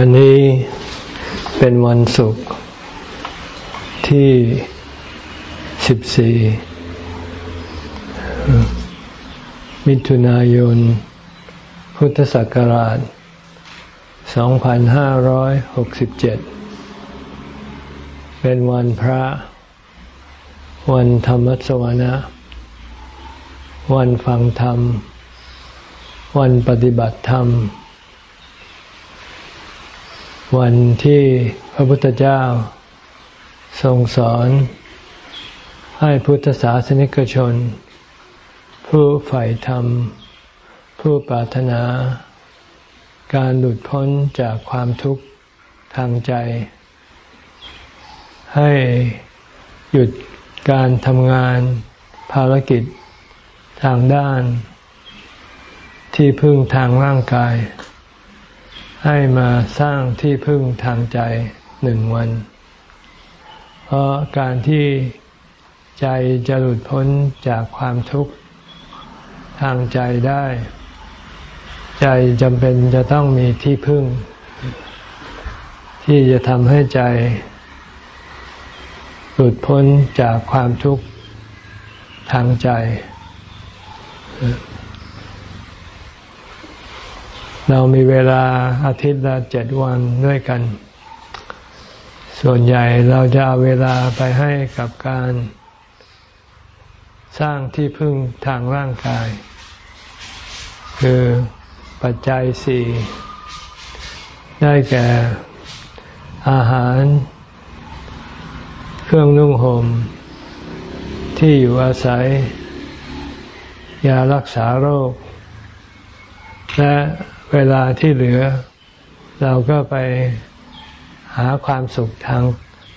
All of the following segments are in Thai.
วันนี้เป็นวันศุกร์ที่สิบสี่มิถุนายน พุทธศักราชสองพันห้าร้อยหกสิบเจ็ดเป็นวันพระ วันธรรมสวนะ วันฟังธรรม วันปฏิบัติธรรม วันที่พระพุทธเจ้าทรงสอนให้พุทธศาสนิกชน ผู้ใฝ่ธรรม ผู้ปรารถนา การหลุดพ้นจากความทุกข์ทางใจ ให้หยุดการทำงานภารกิจทางด้าน ที่พึ่งทางร่างกาย ให้มาสร้างที่พึ่งทางใจหนึ่งวัน เพราะการที่ใจจะหลุดพ้นจากความทุกข์ทางใจได้ ใจจำเป็นจะต้องมีที่พึ่ง ที่จะทำให้ใจ หลุดพ้นจากความทุกข์ทางใจ เรามีเวลาอาทิตย์ละเจ็ดวันด้วยกัน ส่วนใหญ่เราจะเอาเวลาไปให้กับการ สร้างที่พึ่งทางร่างกาย คือปัจจัยสี่ได้แก่อาหาร เครื่องนุ่งห่มที่อยู่อาศัย ยารักษาโรค และ เวลาที่เหลือ เราก็ไปหาความสุขทาง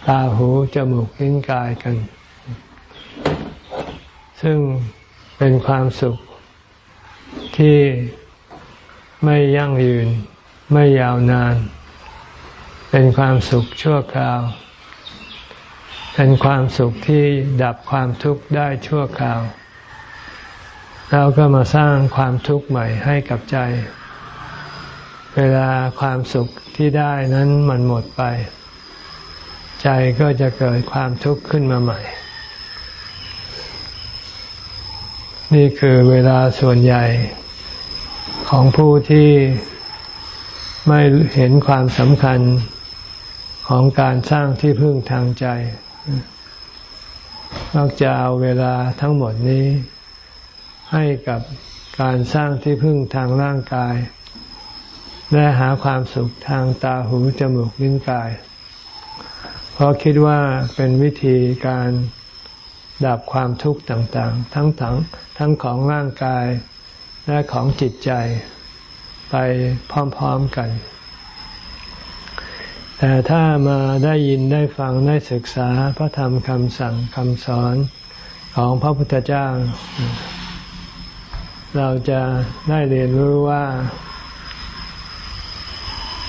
ตาหูจมูกลิ้นกายกัน ซึ่งเป็นความสุขที่ไม่ยั่งยืน ไม่ยาวนาน เป็นความสุขชั่วคราว เป็นความสุขที่ดับความทุกข์ได้ชั่วคราวเราก็มาสร้างความทุกข์ใหม่ให้กับใจ เวลาความสุขที่ได้นั้นมันหมดไป ใจก็จะเกิดความทุกข์ขึ้นมาใหม่ นี่คือเวลาส่วนใหญ่ของผู้ที่ไม่เห็นความสำคัญของการสร้างที่พึ่งทางใจ นอกจากเอาเวลาทั้งหมดนี้ ให้กับการสร้างที่พึ่งทางร่างกาย และหาความสุขทางตาหูจมูกลิ้นกาย เพราะคิดว่าเป็นวิธีการดับความทุกข์ต่างๆ ทั้งทั้งทั้งของร่างกายและของจิตใจไปพร้อมๆกัน แต่ถ้ามาได้ยินได้ฟังได้ศึกษาพระธรรมคำสั่งคำสอนของพระพุทธเจ้า เราจะได้เรียนรู้ว่า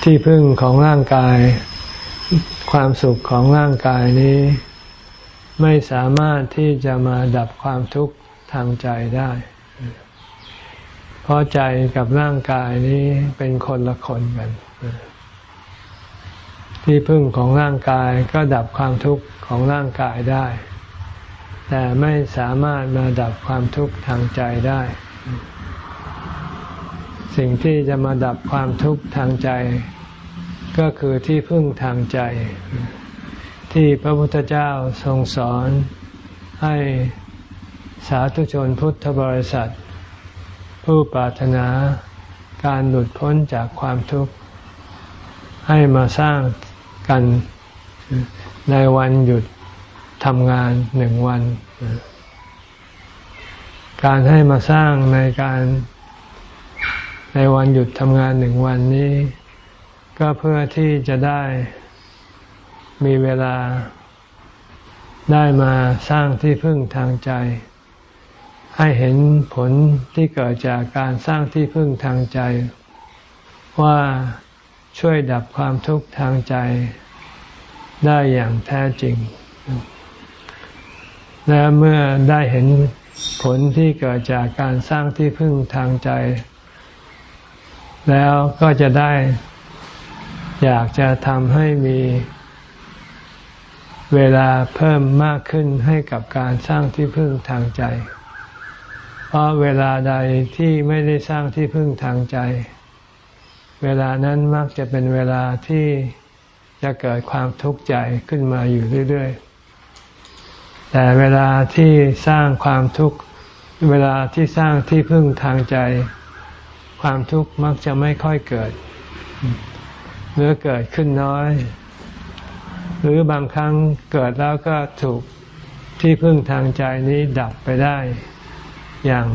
ที่พึ่งของร่างกาย ความสุขของร่างกายนี้ ไม่สามารถที่จะมาดับความทุกข์ทางใจได้ เพราะใจกับร่างกายนี้เป็นคนละคนกัน ที่พึ่งของร่างกายก็ดับความทุกข์ของร่างกายได้ แต่ไม่สามารถมาดับความทุกข์ทางใจได้ สิ่งที่จะมาดับความทุกข์ทางใจ ก็คือที่พึ่งทางใจ ที่พระพุทธเจ้าทรงสอนให้สาธุชนพุทธบริษัท ผู้ปรารถนาการหลุดพ้นจากความทุกข์ ให้มาสร้างกันในวันหยุดทำงานหนึ่งวัน การให้มาสร้างในการ ในวันหยุดทำงานหนึ่งวันนี้ ก็เพื่อที่จะได้มีเวลาได้มาสร้างที่พึ่งทางใจ ให้เห็นผลที่เกิดจากการสร้างที่พึ่งทางใจ ว่าช่วยดับความทุกข์ทางใจ ได้อย่างแท้จริง และเมื่อได้เห็นผลที่เกิดจากการสร้างที่พึ่งทางใจ แล้วก็จะได้ อยากจะทำให้มีเวลาเพิ่มมากขึ้นให้กับการสร้างที่พึ่งทางใจ เพราะเวลาใดที่ไม่ได้สร้างที่พึ่งทางใจ เวลานั้นมักจะเป็นเวลาที่จะเกิดความทุกข์ใจขึ้นมาอยู่เรื่อย ๆ แต่เวลาที่สร้างความทุกข์ เวลาที่สร้างที่พึ่งทางใจ ความทุกข์มักจะไม่ค่อยเกิด หรือเกิดขึ้นน้อย หรือบางครั้งเกิดแล้วก็ถูกที่พึ่งทางใจนี้ดับไปได้ อย่าง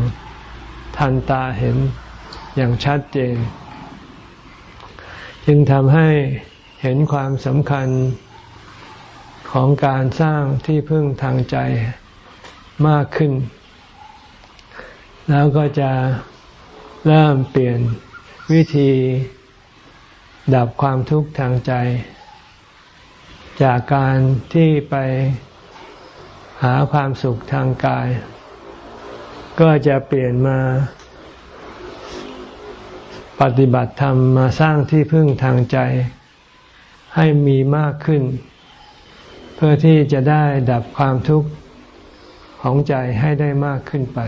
ทันตาเห็นอย่างชัดเจน จึงทำให้เห็นความสำคัญของการสร้างที่พึ่งทางใจมากขึ้น แล้วก็จะ เริ่มเปลี่ยนวิธีดับความทุกข์ทางใจ จากการที่ไปหาความสุขทางกาย ก็จะเปลี่ยนมา ปฏิบัติธรรมมาสร้างที่พึ่งทางใจ ให้มีมากขึ้น เพื่อที่จะได้ดับความทุกข์ของใจให้ได้มากขึ้นไป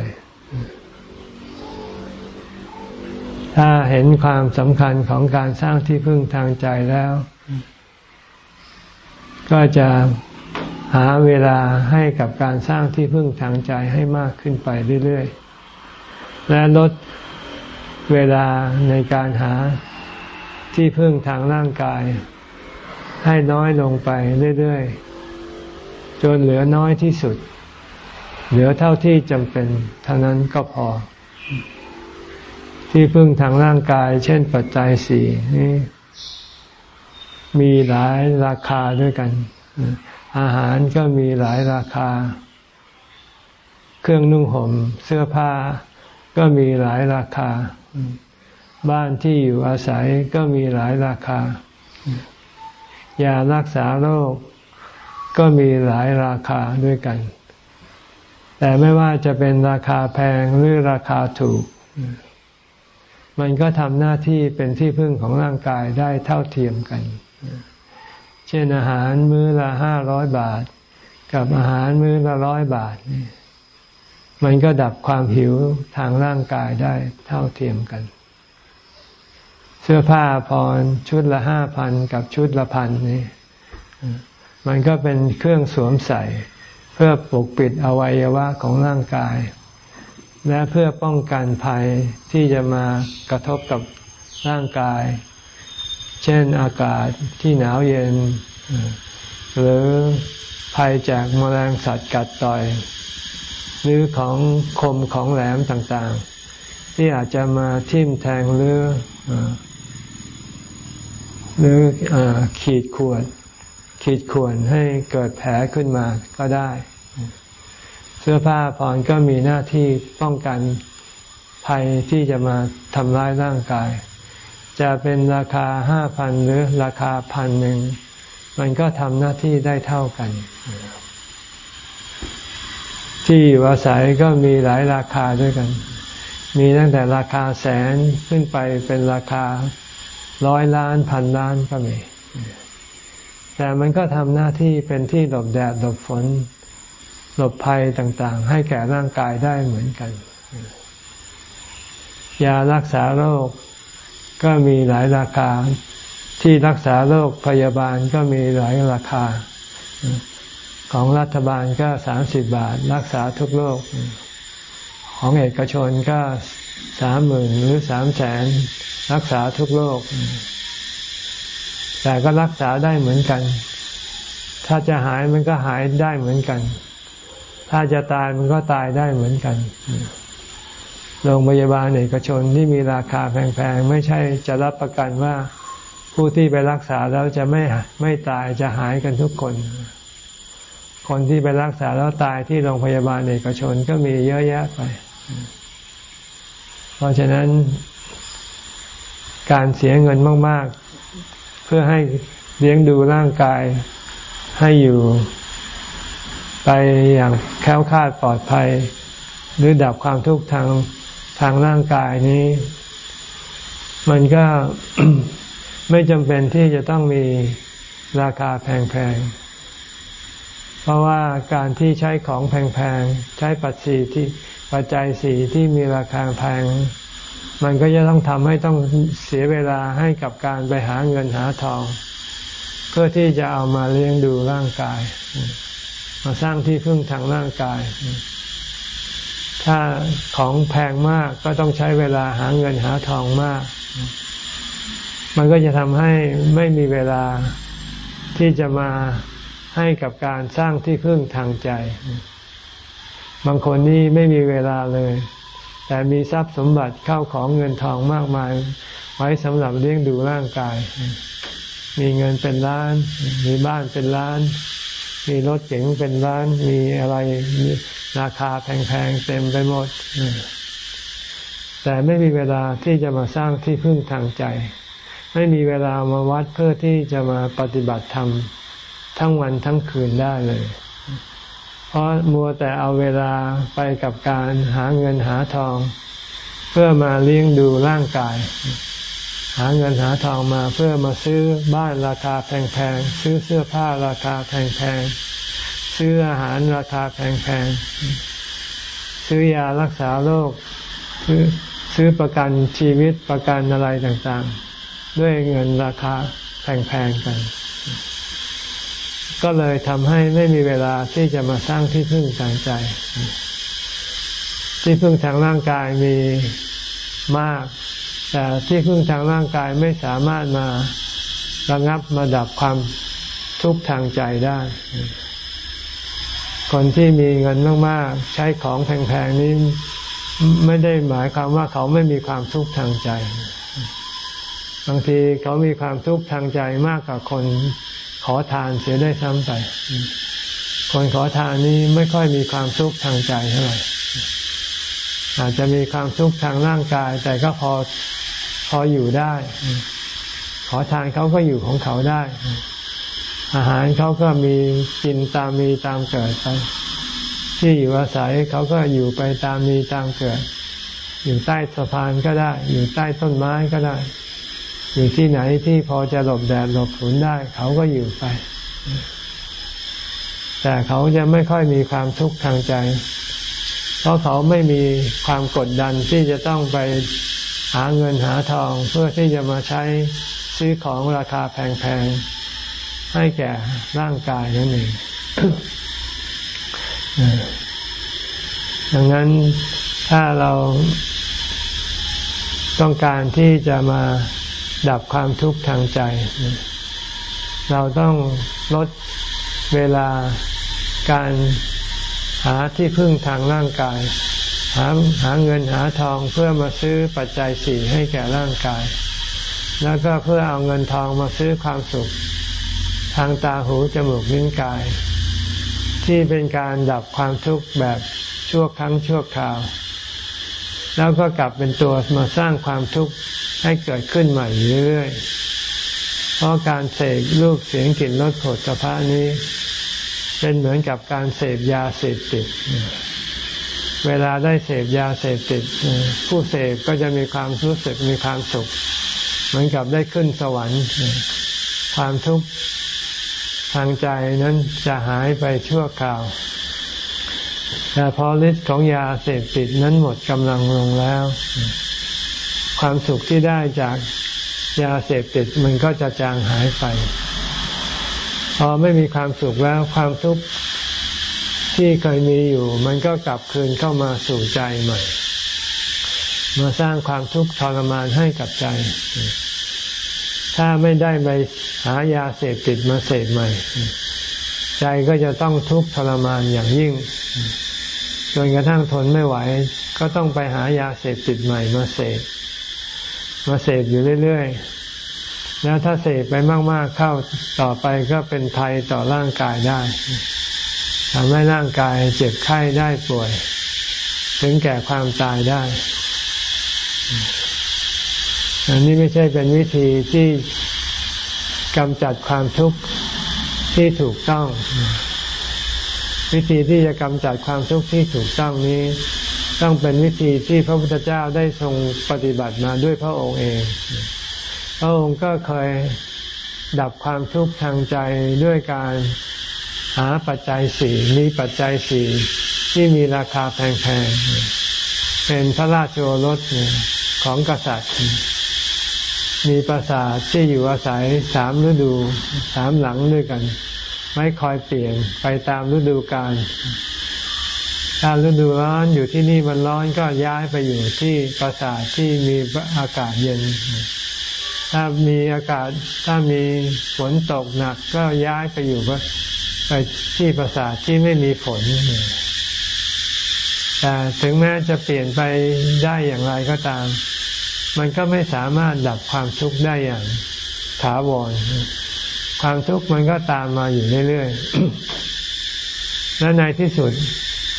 ถ้าเห็นความสำคัญของการสร้างที่พึ่งทางใจแล้ว ก็จะหาเวลาให้กับการสร้างที่พึ่งทางใจให้มากขึ้นไปเรื่อยๆ และลดเวลาในการหาที่พึ่งทางร่างกาย ให้น้อยลงไปเรื่อยๆ จนเหลือน้อยที่สุด เหลือเท่าที่จำเป็นเท่านั้นก็พอ ที่พึ่งทางร่างกาย เช่นปัจจัยสี่นี่มีหลายราคาด้วยกัน อาหารก็มีหลายราคา เครื่องนุ่งห่มเสื้อผ้า ก็มีหลายราคา บ้านที่อยู่อาศัยก็มีหลายราคายารักษาโรค ก็มีหลายราคาด้วยกัน แต่ไม่ว่าจะเป็นราคาแพงหรือราคาถูก มันก็ทำหน้าที่เป็นที่พึ่งของร่างกายได้เท่าเทียมกัน เช่นอาหารมื้อละห้าร้อยบาท กับอาหารมื้อละร้อยบาทนี่มันก็ดับความหิวทางร่างกายได้เท่าเทียมกัน เสื้อผ้าพรชุดละห้าพันกับชุดละพันนี่มันก็เป็นเครื่องสวมใส่ เพื่อปกปิดอวัยวะของร่างกาย และเพื่อป้องกันภัยที่จะมากระทบกับร่างกาย เช่นอากาศที่หนาวเย็น หรือภัยจากมแมลงสัตว์กัดต่อย หรือของคมของแหลมต่างๆ ที่อาจจะมาทิ่มแทงหรือหรืออขีดข่วนขีดข่วนให้เกิดแผลขึ้นมาก็ได้ สื้อผ้าผ่อนก็มีหน้าที่ป้องกันภัยที่จะมาทำร้ายร่างกาย จะเป็นราคาห้าพันหรือราคาพันหนึ่งมันก็ทำหน้าที่ได้เท่ากัน ที่อยู่อาศัยก็มีหลายราคาด้วยกัน มีตั้งแต่ราคาแสนขึ้นไปเป็นราคาร้อยล้านพันล้านก็มี แต่มันก็ทำหน้าที่เป็นที่หลบแดดหลบฝน หลบภัยต่างๆ ให้แก่ร่างกายได้เหมือนกัน ยารักษาโรคก็มีหลายราคา ที่รักษาโรคพยาบาลก็มีหลายราคา ของรัฐบาลก็สามสิบบาท รักษาทุกโรค ของเอกชนก็สามหมื่นหรือสามแสนรักษาทุกโรค แต่ก็รักษาได้เหมือนกัน ถ้าจะหายมันก็หายได้เหมือนกัน ถ้าจะตายมันก็ตายได้เหมือนกัน โรงพยาบาลเอกชนที่มีราคาแพงๆ ไม่ใช่จะรับประกันว่าผู้ที่ไปรักษาแล้วจะไม่ไม่ตายจะหายกันทุกคน คนที่ไปรักษาแล้วตายที่โรงพยาบาลเอกชนก็มีเยอะแยะไป เพราะฉะนั้น การเสียเงินมาก ๆ เพื่อให้เลี้ยงดูร่างกายให้อยู่ไปอย่างแค้วคาดปลอดภัย หรือดับความทุกข์ทางทางร่างกายนี้ มันก็ไม่จำเป็นที่จะต้องมีราคาแพงๆ เพราะว่าการที่ใช้ของแพงๆ ใช้ปัจจัยที่ปัจจัยสีที่มีราคาแพง มันก็จะต้องทำให้ต้องเสียเวลาให้กับการไปหาเงินหาทอง เพื่อที่จะเอามาเลี้ยงดูร่างกาย มาสร้างที่พึ่งทางร่างกาย ถ้าของแพงมากก็ต้องใช้เวลาหาเงินหาทองมาก มันก็จะทำให้ไม่มีเวลาที่จะมาให้กับการสร้างที่พึ่งทางใจ บางคนนี่ไม่มีเวลาเลย แต่มีทรัพย์สมบัติเข้าของเงินทองมากมาย ไว้สำหรับเลี้ยงดูร่างกาย มีเงินเป็นล้าน มีบ้านเป็นล้าน มีรถเก๋งเป็นล้านมีอะไรราคาแพงๆเต็มไปหมด แต่ไม่มีเวลาที่จะมาสร้างที่พึ่งทางใจ ไม่มีเวลามาวัดเพื่อที่จะมาปฏิบัติธรรมทั้งวันทั้งคืนได้เลย เพราะมัวแต่เอาเวลาไปกับการหาเงินหาทอง เพื่อมาเลี้ยงดูร่างกาย หาเงินหาทองมาเพื่อมาซื้อบ้านราคาแพงๆซื้อเสื้อผ้าราคาแพงๆซื้ออาหารราคาแพงๆซื้อยารักษาโรคซื้อซื้อประกันชีวิตประกันอะไรต่างๆ ด้วยเงินราคาแพงๆกัน ก็เลยทำให้ไม่มีเวลาที่จะมาสร้างที่พึ่งทางใจ ที่พึ่งทางร่างกายมีมาก แต่ที่พึ่งทางร่างกายไม่สามารถมาระงับมาดับความทุกข์ทางใจได้ คนที่มีเงินมากๆ ใช้ของแพงๆนี้ไม่ได้หมายความว่าเขาไม่มีความทุกข์ทางใจ บางทีเขามีความทุกข์ทางใจมากกว่าคนขอทานเสียได้ซ้ำไป คนขอทานนี้ไม่ค่อยมีความทุกข์ทางใจเท่าไหร่อาจจะมีความทุกข์ทางร่างกาย แต่ก็พอ พออยู่ได้ ขอทานเขาก็อยู่ของเขาได้ อาหารเขาก็มีกินตามมีตามเกิดไปที่อยู่อาศัยเขาก็อยู่ไปตามมีตามเกิด อยู่ใต้สะพานก็ได้ อยู่ใต้ต้นไม้ก็ได้ อยู่ที่ไหนที่พอจะหลบแดดหลบฝนได้ เขาก็อยู่ไป แต่เขาจะไม่ค่อยมีความทุกข์ทางใจ เพราะเขาไม่มีความกดดันที่จะต้องไป หาเงินหาทองเพื่อที่จะมาใช้ซื้อของราคาแพงๆ ให้แก่ร่างกายนั่นเองดังนั้นถ้าเราต้องการที่จะมาดับความทุกข์ทางใจ เราต้องลดเวลาการหาที่พึ่งทางร่างกาย หาหาเงินหาทองเพื่อมาซื้อปัจจัยสี่ให้แก่ร่างกาย แล้วก็เพื่อเอาเงินทองมาซื้อความสุข ทางตาหูจมูกลิ้นกาย ที่เป็นการดับความทุกข์แบบชั่วครั้งชั่วคราว แล้วก็กลับเป็นตัวมาสร้างความทุกข์ให้เกิดขึ้นใหม่เรื่อยๆเพราะการเสกรูปเสียงกลิ่นรสผลสะพานี้ เป็นเหมือนกับการเสพยาเสพติด เวลาได้เสพยาเสพติด ผู้เสพก็จะมีความรู้สึกมีความสุข เหมือนกับได้ขึ้นสวรรค์ ความทุกข์ทางใจนั้นจะหายไปชั่วคราว แต่พอฤทธิ์ของยาเสพติดนั้นหมดกำลังลงแล้ว ความสุขที่ได้จากยาเสพติดมันก็จะจางหายไป พอไม่มีความสุขแล้วความทุกข์ ที่เคยมีอยู่ มันก็กลับคืนเข้ามาสู่ใจใหม่ มาสร้างความทุกข์ทรมานให้กับใจ ถ้าไม่ได้ไปหายาเสพติดมาเสพใหม่ ใจก็จะต้องทุกข์ทรมานอย่างยิ่งจนกระทั่งทนไม่ไหว ก็ต้องไปหายาเสพติดใหม่มาเสพมาเสพอยู่เรื่อยๆ แล้วถ้าเสพไปมากๆเข้าต่อไปก็เป็นภัยต่อร่างกายได้ ทำให้ร่างกายเจ็บไข้ได้ป่วย ถึงแก่ความตายได้ อันนี้ไม่ใช่เป็นวิธีที่กำจัดความทุกข์ที่ถูกต้อง วิธีที่จะกำจัดความทุกข์ที่ถูกต้องนี้ ต้องเป็นวิธีที่พระพุทธเจ้าได้ทรงปฏิบัติมาด้วยพระองค์เอง พระองค์ก็เคยดับความทุกข์ทางใจด้วยการ หาปัจจัยสี่มีปัจจัยสี่ที่มีราคาแพงๆ เป็นพระราชโอรสของกษัตริย์ มีปราสาทที่อยู่อาศัยสามฤดูสามหลังด้วยกัน ไม่คอยเปลี่ยนไปตามฤดูกาลถ้าฤดูร้อนอยู่ที่นี่มันร้อนก็ย้ายไปอยู่ที่ปราสาทที่มีอากาศเย็น ถ้ามีอากาศถ้ามีฝนตกหนักก็ย้ายไปอยู่ ไปที่ปราสาทที่ไม่มีฝนแต่ถึงแม้จะเปลี่ยนไปได้อย่างไรก็ตาม มันก็ไม่สามารถดับความทุกข์ได้อย่างถาวร ความทุกข์มันก็ตามมาอยู่เรื่อยๆ และในที่สุด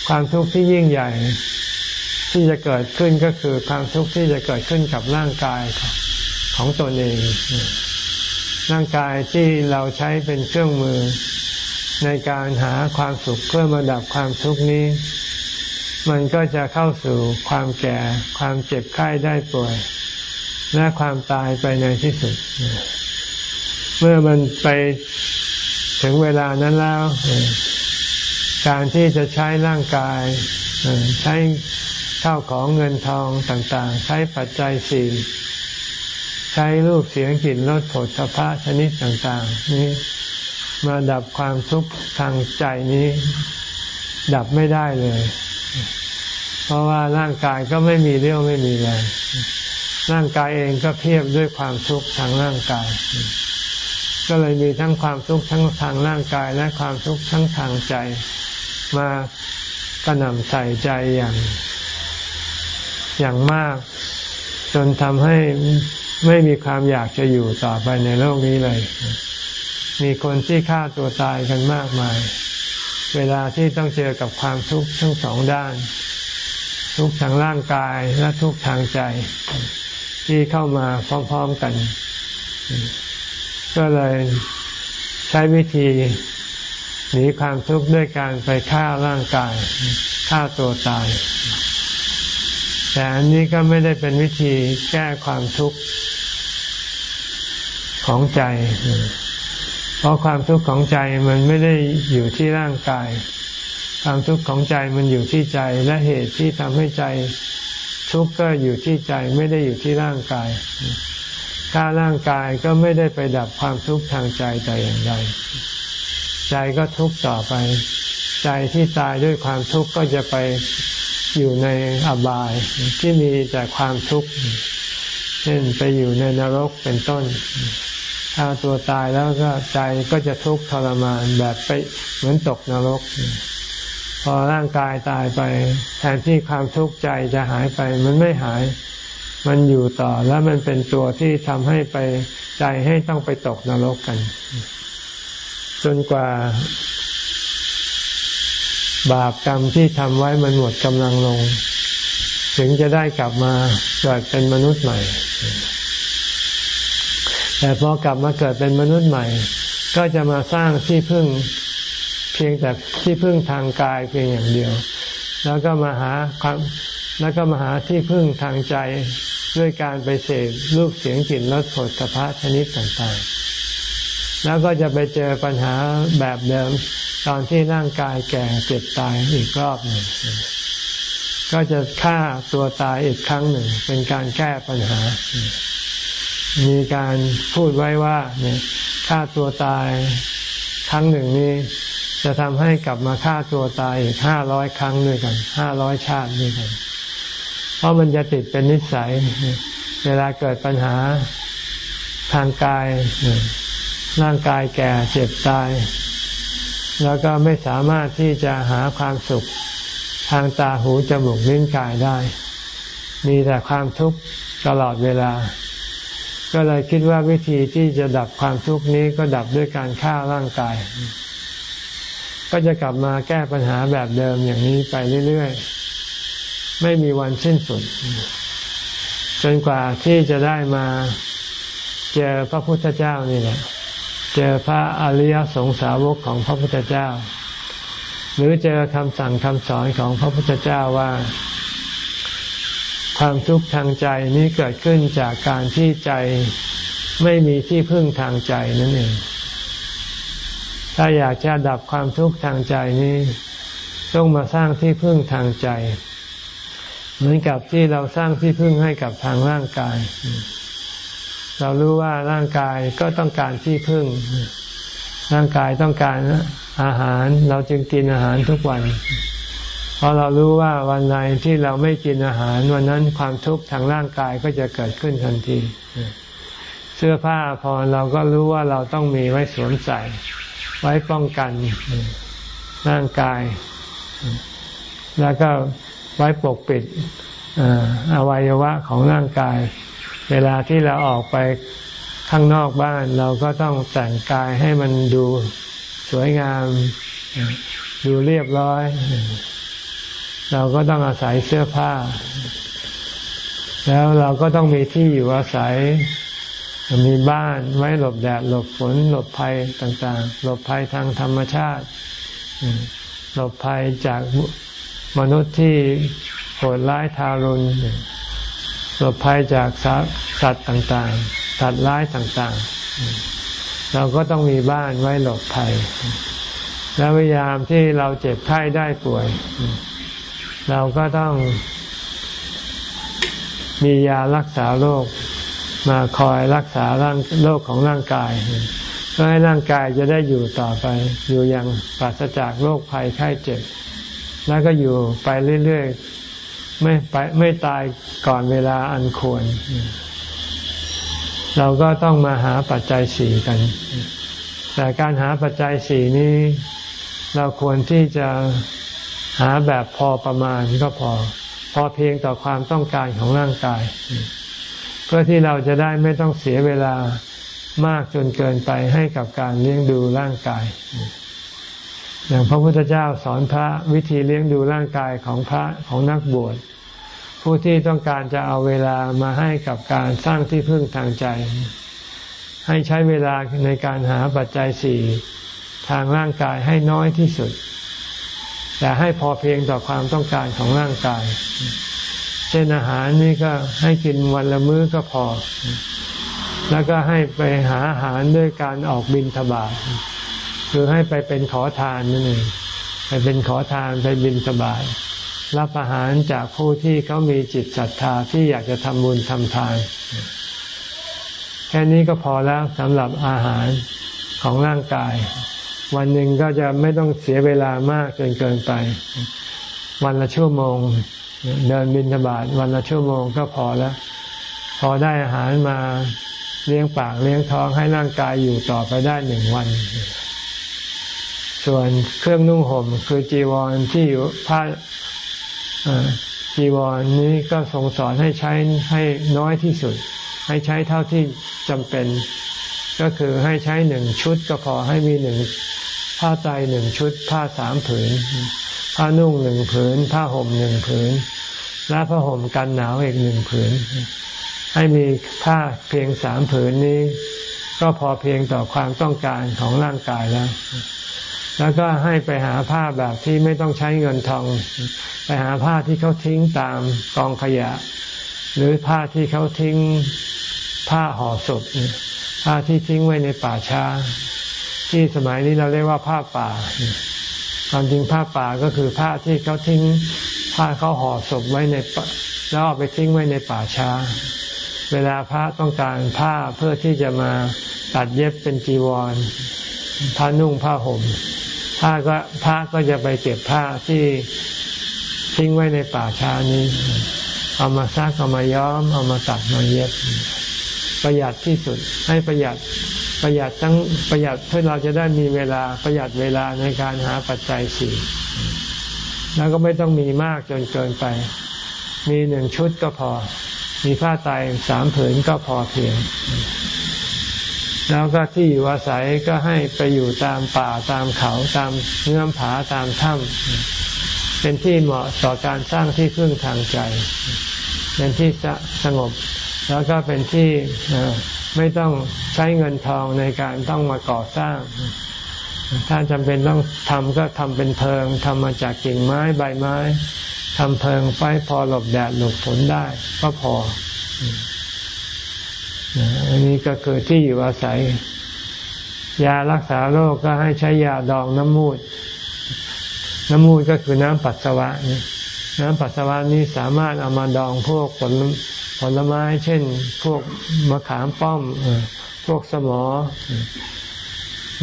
ความทุกข์ที่ยิ่งใหญ่ ที่จะเกิดขึ้นก็คือความทุกข์ที่จะเกิดขึ้นกับร่างกายของตนเอง ร่างกายที่เราใช้เป็นเครื่องมือ ในการหาความสุขเพื่อมาดับความทุกข์นี้ มันก็จะเข้าสู่ความแก่ ความเจ็บไข้ได้ป่วย และความตายไปในที่สุด เมื่อมันไปถึงเวลานั้นแล้ว การที่จะใช้ร่างกายใช้ข้าวของเงินทองต่างๆ ใช้ปัจจัยสี่ใช้รูปเสียงกลิ่นรสผลสะพะชนิดต่าง ๆ นี้ มาดับความทุกข์ทางใจนี้ ดับไม่ได้เลย เพราะว่าร่างกายก็ไม่มีเรี่ยวไม่มีแรงร่างกายเองก็เพียบด้วยความทุกข์ทางร่างกาย ก็เลยมีทั้งความทุกข์ทั้งทางร่างกายและความทุกข์ทั้งทางใจ มากระหน่ำใส่ใจอย่าง อย่างมาก จนทำให้ไม่มีความอยากจะอยู่ต่อไปในโลกนี้เลย มีคนที่ฆ่าตัวตายกันมากมาย เวลาที่ต้องเจอกับความทุกข์ทั้งสองด้าน ทุกทางร่างกายและทุกทางใจ ที่เข้ามาพร้อมๆกัน ก็เลยใช้วิธีหนีความทุกข์ด้วยการไปฆ่าร่างกายฆ่าตัวตาย แต่อันนี้ก็ไม่ได้เป็นวิธีแก้ความทุกข์ของใจ เพราะความทุกข์ของใจมันไม่ได้อยู่ที่ร่างกาย ความทุกข์ของใจมันอยู่ที่ใจและเหตุที่ทำให้ใจทุกข์ก็อยู่ที่ใจไม่ได้อยู่ที่ร่างกายฆ่าร่างกายก็ไม่ได้ไปดับความทุกข์ทางใจแต่อย่างใด ใจก็ทุกข์ต่อไป ใจที่ตายด้วยความทุกข์ก็จะไปอยู่ในอบายที่มีแต่ความทุกข์ เช่นไปอยู่ในนรกเป็นต้น ถ้าตัวตายแล้วก็ใจก็จะทุกข์ทรมานแบบไปเหมือนตกนรก พอร่างกายตายไป แทนที่ความทุกข์ใจจะหายไปมันไม่หาย มันอยู่ต่อแล้วมันเป็นตัวที่ทำให้ไปใจให้ต้องไปตกนรกกัน จนกว่า บาปกรรมที่ทำไว้มันหมดกำลังลง ถึงจะได้กลับมาเกิดเป็นมนุษย์ใหม่ แต่พอกลับมาเกิดเป็นมนุษย์ใหม่ ก็จะมาสร้างที่พึ่งเพียงแต่ที่พึ่งทางกายเพียงอย่างเดียว แล้วก็มาหาความแล้วก็มาหาที่พึ่งทางใจด้วยการไปเสพรูปเสียงกลิ่นรสผลสะพะชนิดต่างๆ แล้วก็จะไปเจอปัญหาแบบเดิมตอนที่ร่างกายแก่เจ็บตายอีกรอบหนึ่งก็จะฆ่าตัวตายอีกครั้งหนึ่ง เป็นการแก้ปัญหา มีการพูดไว้ว่าเนี่ยฆ่าตัวตายครั้งหนึ่งนี้ จะทำให้กลับมาฆ่าตัวตายอีกห้าร้อยครั้งด้วยกันห้าร้อยชาติด้วยกัน เพราะมันจะติดเป็นนิสัย เวลาเกิดปัญหาทางกายร่างกายแก่เจ็บตาย แล้วก็ไม่สามารถที่จะหาความสุขทางตาหูจมูกลิ้นกายได้ มีแต่ความทุกข์ตลอดเวลา ก็เลยคิดว่าวิธีที่จะดับความทุกข์นี้ก็ดับด้วยการฆ่าร่างกาย ก็จะกลับมาแก้ปัญหาแบบเดิมอย่างนี้ไปเรื่อยๆ ไม่มีวันสิ้นสุด จนกว่าที่จะได้มาเจอพระพุทธเจ้านี่แหละ เจอพระอริยสงสาวกของพระพุทธเจ้า หรือเจอคำสั่งคำสอนของพระพุทธเจ้าว่า ความทุกข์ทางใจนี้เกิดขึ้นจากการที่ใจไม่มีที่พึ่งทางใจนั่นเอง ถ้าอยากจะดับความทุกข์ทางใจนี้ ต้องมาสร้างที่พึ่งทางใจ เหมือนกับที่เราสร้างที่พึ่งให้กับทางร่างกาย เรารู้ว่าร่างกายก็ต้องการที่พึ่ง ร่างกายต้องการอาหาร เราจึงกินอาหารทุกวัน เพราะเรารู้ว่าวันไหนที่เราไม่กินอาหาร วันนั้นความทุกข์ทางร่างกายก็จะเกิดขึ้นทันที เสื้อผ้าพอเราก็รู้ว่าเราต้องมีไว้สวมใส่ ไว้ป้องกันร่างกาย แล้วก็ไว้ปกปิดอวัยวะของร่างกาย เวลาที่เราออกไปข้างนอกบ้านเราก็ต้องแต่งกายให้มันดูสวยงาม ดูเรียบร้อย เราก็ต้องอาศัยเสื้อผ้า แล้วเราก็ต้องมีที่อยู่อาศัย มีบ้านไว้หลบแดด หลบฝน หลบภัยต่างๆ หลบภัยทางธรรมชาติ หลบภัยจากมนุษย์ที่โหดร้ายทารุณหลบภัยจากสัตว์ต่างๆ สัตว์ร้ายต่างๆ เราก็ต้องมีบ้านไว้หลบภัย แล้วพยายามที่เราเจ็บไข้ได้ป่วย เราก็ต้องมียารักษาโรคมาคอยรักษาร่างโรคของร่างกายเพื่อให้ร่างกายจะได้อยู่ต่อไป อยู่อย่างปราศจากโรคภัยไข้เจ็บ แล้วก็อยู่ไปเรื่อยๆไม่ไปไม่ตายก่อนเวลาอันควร เราก็ต้องมาหาปัจจัยสี่กัน แต่การหาปัจจัยสี่นี้ เราควรที่จะ หาแบบพอประมาณก็พอ พอเพียงต่อความต้องการของร่างกาย เพื่อที่เราจะได้ไม่ต้องเสียเวลามากจนเกินไปให้กับการเลี้ยงดูร่างกาย อย่างพระพุทธเจ้าสอนพระวิธีเลี้ยงดูร่างกายของพระของนักบวชผู้ที่ต้องการจะเอาเวลามาให้กับการสร้างที่พึ่งทางใจ ให้ใช้เวลาในการหาปัจจัยสี่ทางร่างกายให้น้อยที่สุด แต่ให้พอเพียงต่อความต้องการของร่างกาย เช่นอาหารนี่ก็ให้กินวันละมื้อก็พอ แล้วก็ให้ไปหาอาหารด้วยการออกบินทบาทคือให้ไปเป็นขอทานนั่นเองไปเป็นขอทานไปบินทบาทรับอาหารจากผู้ที่เขามีจิตศรัทธาที่อยากจะทำบุญทำทาน แค่นี้ก็พอแล้วสำหรับอาหารของร่างกาย วันหนึ่งก็จะไม่ต้องเสียเวลามากจนเกินไป วันละชั่วโมง เดินบินทบาทวันละชั่วโมงก็พอแล้ว พอได้อาหารมาเลี้ยงปากเลี้ยงท้องให้ร่างกายอยู่ต่อไปได้หนึ่งวัน ส่วนเครื่องนุ่งห่มคือจีวรที่อยู่ผ้าจีวรนนี้ก็ทรงสอนให้ใช้ให้น้อยที่สุด ให้ใช้เท่าที่จำเป็น ก็คือให้ใช้หนึ่งชุดก็พอให้มีหนึ่ง ผ้าไตหนึ่งชุด ผ้าสามผืน ผ้านุ่งหนึ่งผืน ผ้าห่มหนึ่งผืน และผ้าห่มกันหนาวอีกหนึ่งผืน ให้มีผ้าเพียงสามผืนนี้ ก็พอเพียงต่อความต้องการของร่างกายแล้ว แล้วก็ให้ไปหาผ้าแบบที่ไม่ต้องใช้เงินทอง ไปหาผ้าที่เขาทิ้งตามกองขยะ หรือผ้าที่เขาทิ้งผ้าห่อศพผ้าที่ทิ้งไว้ในป่าช้า ที่สมัยนี้เราเรียกว่าผ้าป่า ความจริงผ้าป่าก็คือผ้าที่เขาทิ้งผ้าเขาห่อศพไว้ในแล้วเอาไปทิ้งไว้ในป่าช้า เวลาพระต้องการผ้าเพื่อที่จะมาตัดเย็บเป็นจีวรผ้านุ่งผ้าห่มผ้าก็พระก็จะไปเก็บผ้าที่ทิ้งไว้ในป่าช้านี้ เอามาซักเอามาย้อม เอามาตัดมาเย็บ ประหยัดที่สุดให้ประหยัด ประหยัดทั้งประหยัดเพื่อเราจะได้มีเวลาประหยัดเวลาในการหาปัจจัยสี่แล้วก็ไม่ต้องมีมากจนเกินไป มีหนึ่งชุดก็พอ มีผ้าไตสามผืนก็พอเพียง แล้วก็ที่อยู่อาศัยก็ให้ไปอยู่ตามป่าตามเขาตามเงื่อมผาตามถ้ำเป็นที่เหมาะต่อการสร้างที่พึ่งทางใจ เป็นที่สงบ แล้วก็เป็นที่ไม่ต้องใช้เงินทองในการต้องมาก่อสร้าง ถ้าจำเป็นต้องทำก็ทำเป็นเพิงทำมาจากกิ่งไม้ใบไม้ทำเพิงไฟพอหลบแดดหลบฝนได้ก็พอ อันนี้ก็คือที่อยู่อาศัย ยารักษาโรคก็ให้ใช้ยาดองน้ำมูด น้ำมูดก็คือน้ำปัสสาวะนี่น้ำปัสสาวะนี้สามารถเอามาดองพวกผล ผลไม้เช่น พวกมะขามป้อมพวกสมอ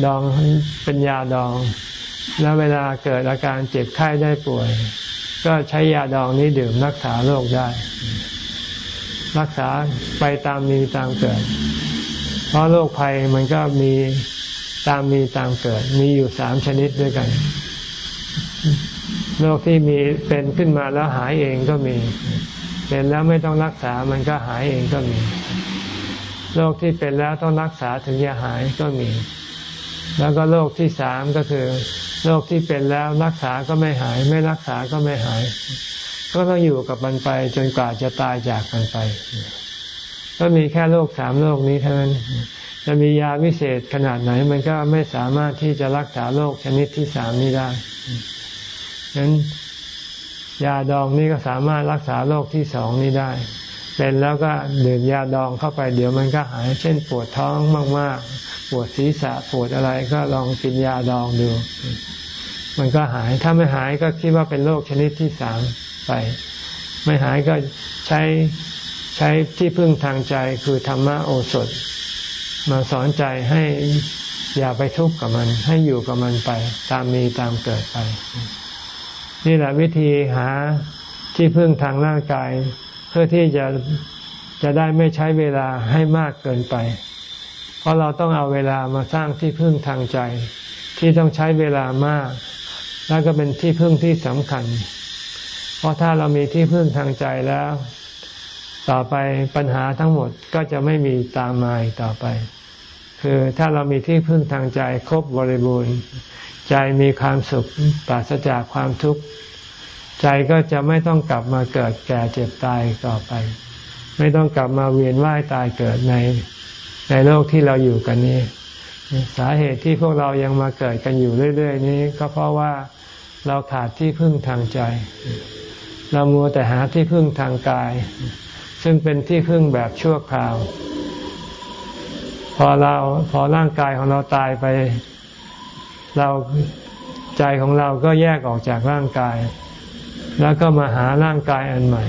ดองเป็นยาดอง แล้วเวลาเกิดอาการเจ็บไข้ได้ป่วย ก็ใช้ยาดองนี้ดื่มรักษาโรคได้ รักษาไปตามมีตามเกิด เพราะโรคภัยมันก็มีตามมีตามเกิด มีอยู่สามชนิดด้วยกันโรคที่มีเป็นขึ้นมาแล้วหายเองก็มี เป็นแล้วไม่ต้องรักษามันก็หายเองก็มี โรคที่เป็นแล้วต้องรักษาถึงจะหายก็มี แล้วก็โรคที่สามก็คือโรคที่เป็นแล้วรักษาก็ไม่หาย ไม่รักษาก็ไม่หาย ก็ต้องอยู่กับมันไป จนกว่าจะตายจากกันไป ก็มีแค่โรคสามโรคนี้เท่านั้น จะมียาวิเศษขนาดไหน มันก็ไม่สามารถที่จะรักษาโรคชนิดที่สามนี้ได้ฉะนั้น ยาดองนี่ก็สามารถรักษาโรคที่สองนี้ได้ เป็นแล้วก็ดื่มยาดองเข้าไปเดี๋ยวมันก็หาย เช่นปวดท้องมาก ๆ ปวดศีรษะปวดอะไรก็ลองกินยาดองดู มันก็หายถ้าไม่หายก็คิดว่าเป็นโรคชนิดที่สามไป ไม่หายก็ใช้ใช้ที่พึ่งทางใจคือธรรมโอสถ มาสอนใจให้อย่าไปทุกข์กับมัน ให้อยู่กับมันไป ตามมีตามเกิดไป นี่แหละวิธีหาที่พึ่งทางร่างกาย เพื่อที่จะจะได้ไม่ใช้เวลาให้มากเกินไป เพราะเราต้องเอาเวลามาสร้างที่พึ่งทางใจ ที่ต้องใช้เวลามาก แล้วก็เป็นที่พึ่งที่สำคัญ เพราะถ้าเรามีที่พึ่งทางใจแล้ว ต่อไปปัญหาทั้งหมดก็จะไม่มีตามมาอีกต่อไป คือถ้าเรามีที่พึ่งทางใจครบบริบูรณ์ ใจมีความสุขปราศจากความทุกข์ ใจก็จะไม่ต้องกลับมาเกิดแก่เจ็บตายต่อไป ไม่ต้องกลับมาเวียนว่ายตายเกิดในในโลกที่เราอยู่กันนี้ สาเหตุที่พวกเรายังมาเกิดกันอยู่เรื่อย ๆ นี้ ก็เพราะว่าเราขาดที่พึ่งทางใจ เรามัวแต่หาที่พึ่งทางกาย ซึ่งเป็นที่พึ่งแบบชั่วคราว พอเราพอร่างกายของเราตายไป เราใจของเราก็แยกออกจากร่างกาย แล้วก็มาหาร่างกายอันใหม่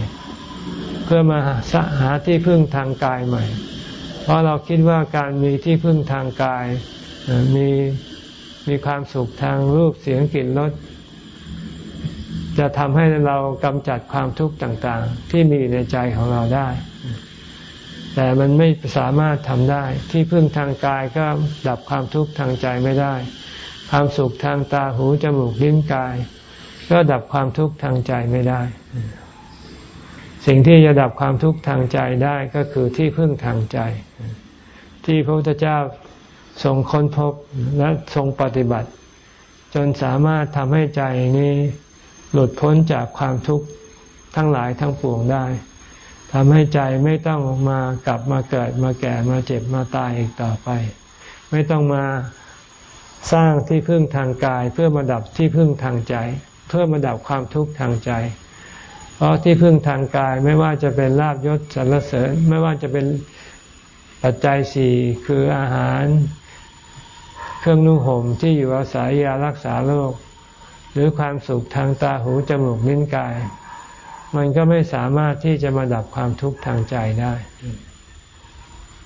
เพื่อมาหาที่พึ่งทางกายใหม่ เพราะเราคิดว่าการมีที่พึ่งทางกายมีมีความสุขทางรูปเสียงกลิ่นรสจะทำให้เรากำจัดความทุกข์ต่าง ๆ ที่มีในใจของเราได้ แต่มันไม่สามารถทำได้ ที่พึ่งทางกายก็ดับความทุกข์ทางใจไม่ได้ ความสุขทางตาหูจมูกลิ้นกาย ก็ดับความทุกข์ทางใจไม่ได้ สิ่งที่จะดับความทุกข์ทางใจได้ก็คือที่พึ่งทางใจ ที่พระพุทธเจ้าทรงค้นพบและทรงปฏิบัติ จนสามารถทำให้ใจนี้หลุดพ้นจากความทุกข์ทั้งหลายทั้งปวงได้ทำให้ใจไม่ต้องมากลับมาเกิดมาแก่มาเจ็บมาตายอีกต่อไป ไม่ต้องมา สร้างที่พึ่งทางกาย เพื่อมาดับที่พึ่งทางใจ เพื่อมาดับความทุกข์ทางใจ เพราะที่พึ่งทางกายไม่ว่าจะเป็นลาบยศสรรเสริญ ไม่ว่าจะเป็นปัจจัยสี่คืออาหาร เครื่องนุ่งห่มที่อยู่อาศัยยารักษาโรคหรือความสุขทางตาหูจมูกลิ้นกาย มันก็ไม่สามารถที่จะมาดับความทุกข์ทางใจได้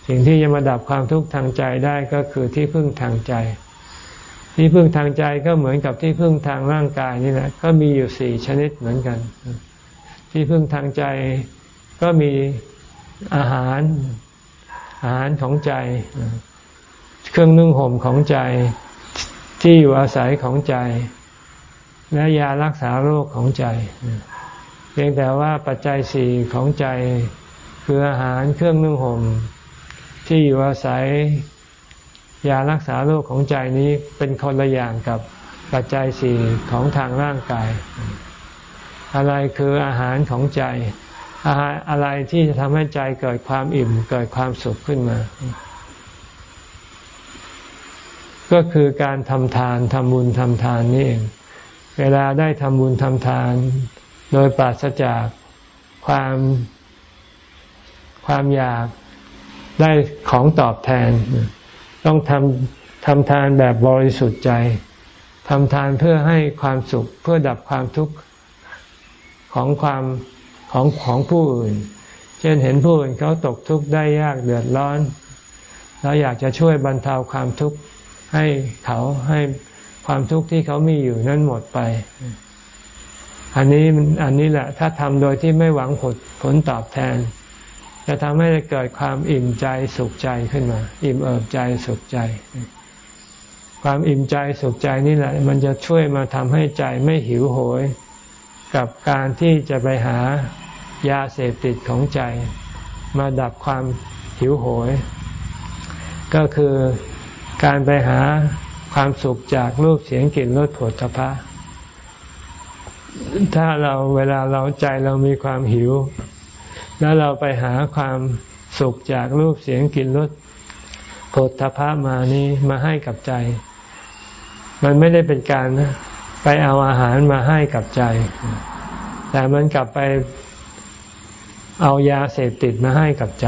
สิ่งที่จะมาดับความทุกข์ทางใจได้ก็คือที่พึ่งทางใจ ที่พึ่งทางใจก็เหมือนกับที่พึ่งทางร่างกายนี่แหละก็มีอยู่สี่ชนิดเหมือนกัน ที่พึ่งทางใจก็มีอาหาร อาหารของใจ เครื่องนึ่งห่มของใจ ที่อยู่อาศัยของใจ และยารักษาโรคของใจ เพียงแต่ว่าปัจจัยสี่ของใจ คืออาหารเครื่องนึ่งห่มที่อยู่อาศัย ยารักษาโรคของใจนี้เป็นคนละอย่างกับปัจจัยสี่ของทางร่างกาย อะไรคืออาหารของใจ อาหารอะไรที่จะทำให้ใจเกิดความอิ่มเกิดความสุขขึ้นมา ก็คือการทำทานทำบุญทำทานนี่เองเวลาได้ทำบุญทำทาน โดยปราศจากความความอยากได้ของตอบแทน ต้องทำทำทานแบบบริสุทธิ์ใจทำทานเพื่อให้ความสุขเพื่อดับความทุกข์ของความของของผู้อื่น เช่นเห็นผู้อื่นเขาตกทุกข์ได้ยากเดือดร้อนเราอยากจะช่วยบรรเทาความทุกข์ให้เขาให้ความทุกข์ที่เขามีอยู่นั้นหมดไป อันนี้อันนี้แหละ ถ้าทำโดยที่ไม่หวังผลผลตอบแทน จะทำให้เกิดความอิ่มใจสุขใจขึ้นมา อิ่มเอิบใจสุขใจ ความอิ่มใจสุขใจนี่แหละ มันจะช่วยมาทำให้ใจไม่หิวโหย กับการที่จะไปหายาเสพติดของใจ มาดับความหิวโหย ก็คือการไปหาความสุขจากรูปเสียงกลิ่นรสผลตภะถ้าเราเวลาเราใจเรามีความหิว แล้วเราไปหาความสุขจากรูปเสียงกลิ่นรสโผลทพะมานี้มาให้กับใจ มันไม่ได้เป็นการไปเอาอาหารมาให้กับใจ แต่มันกลับไปเอายาเสพติดมาให้กับใจ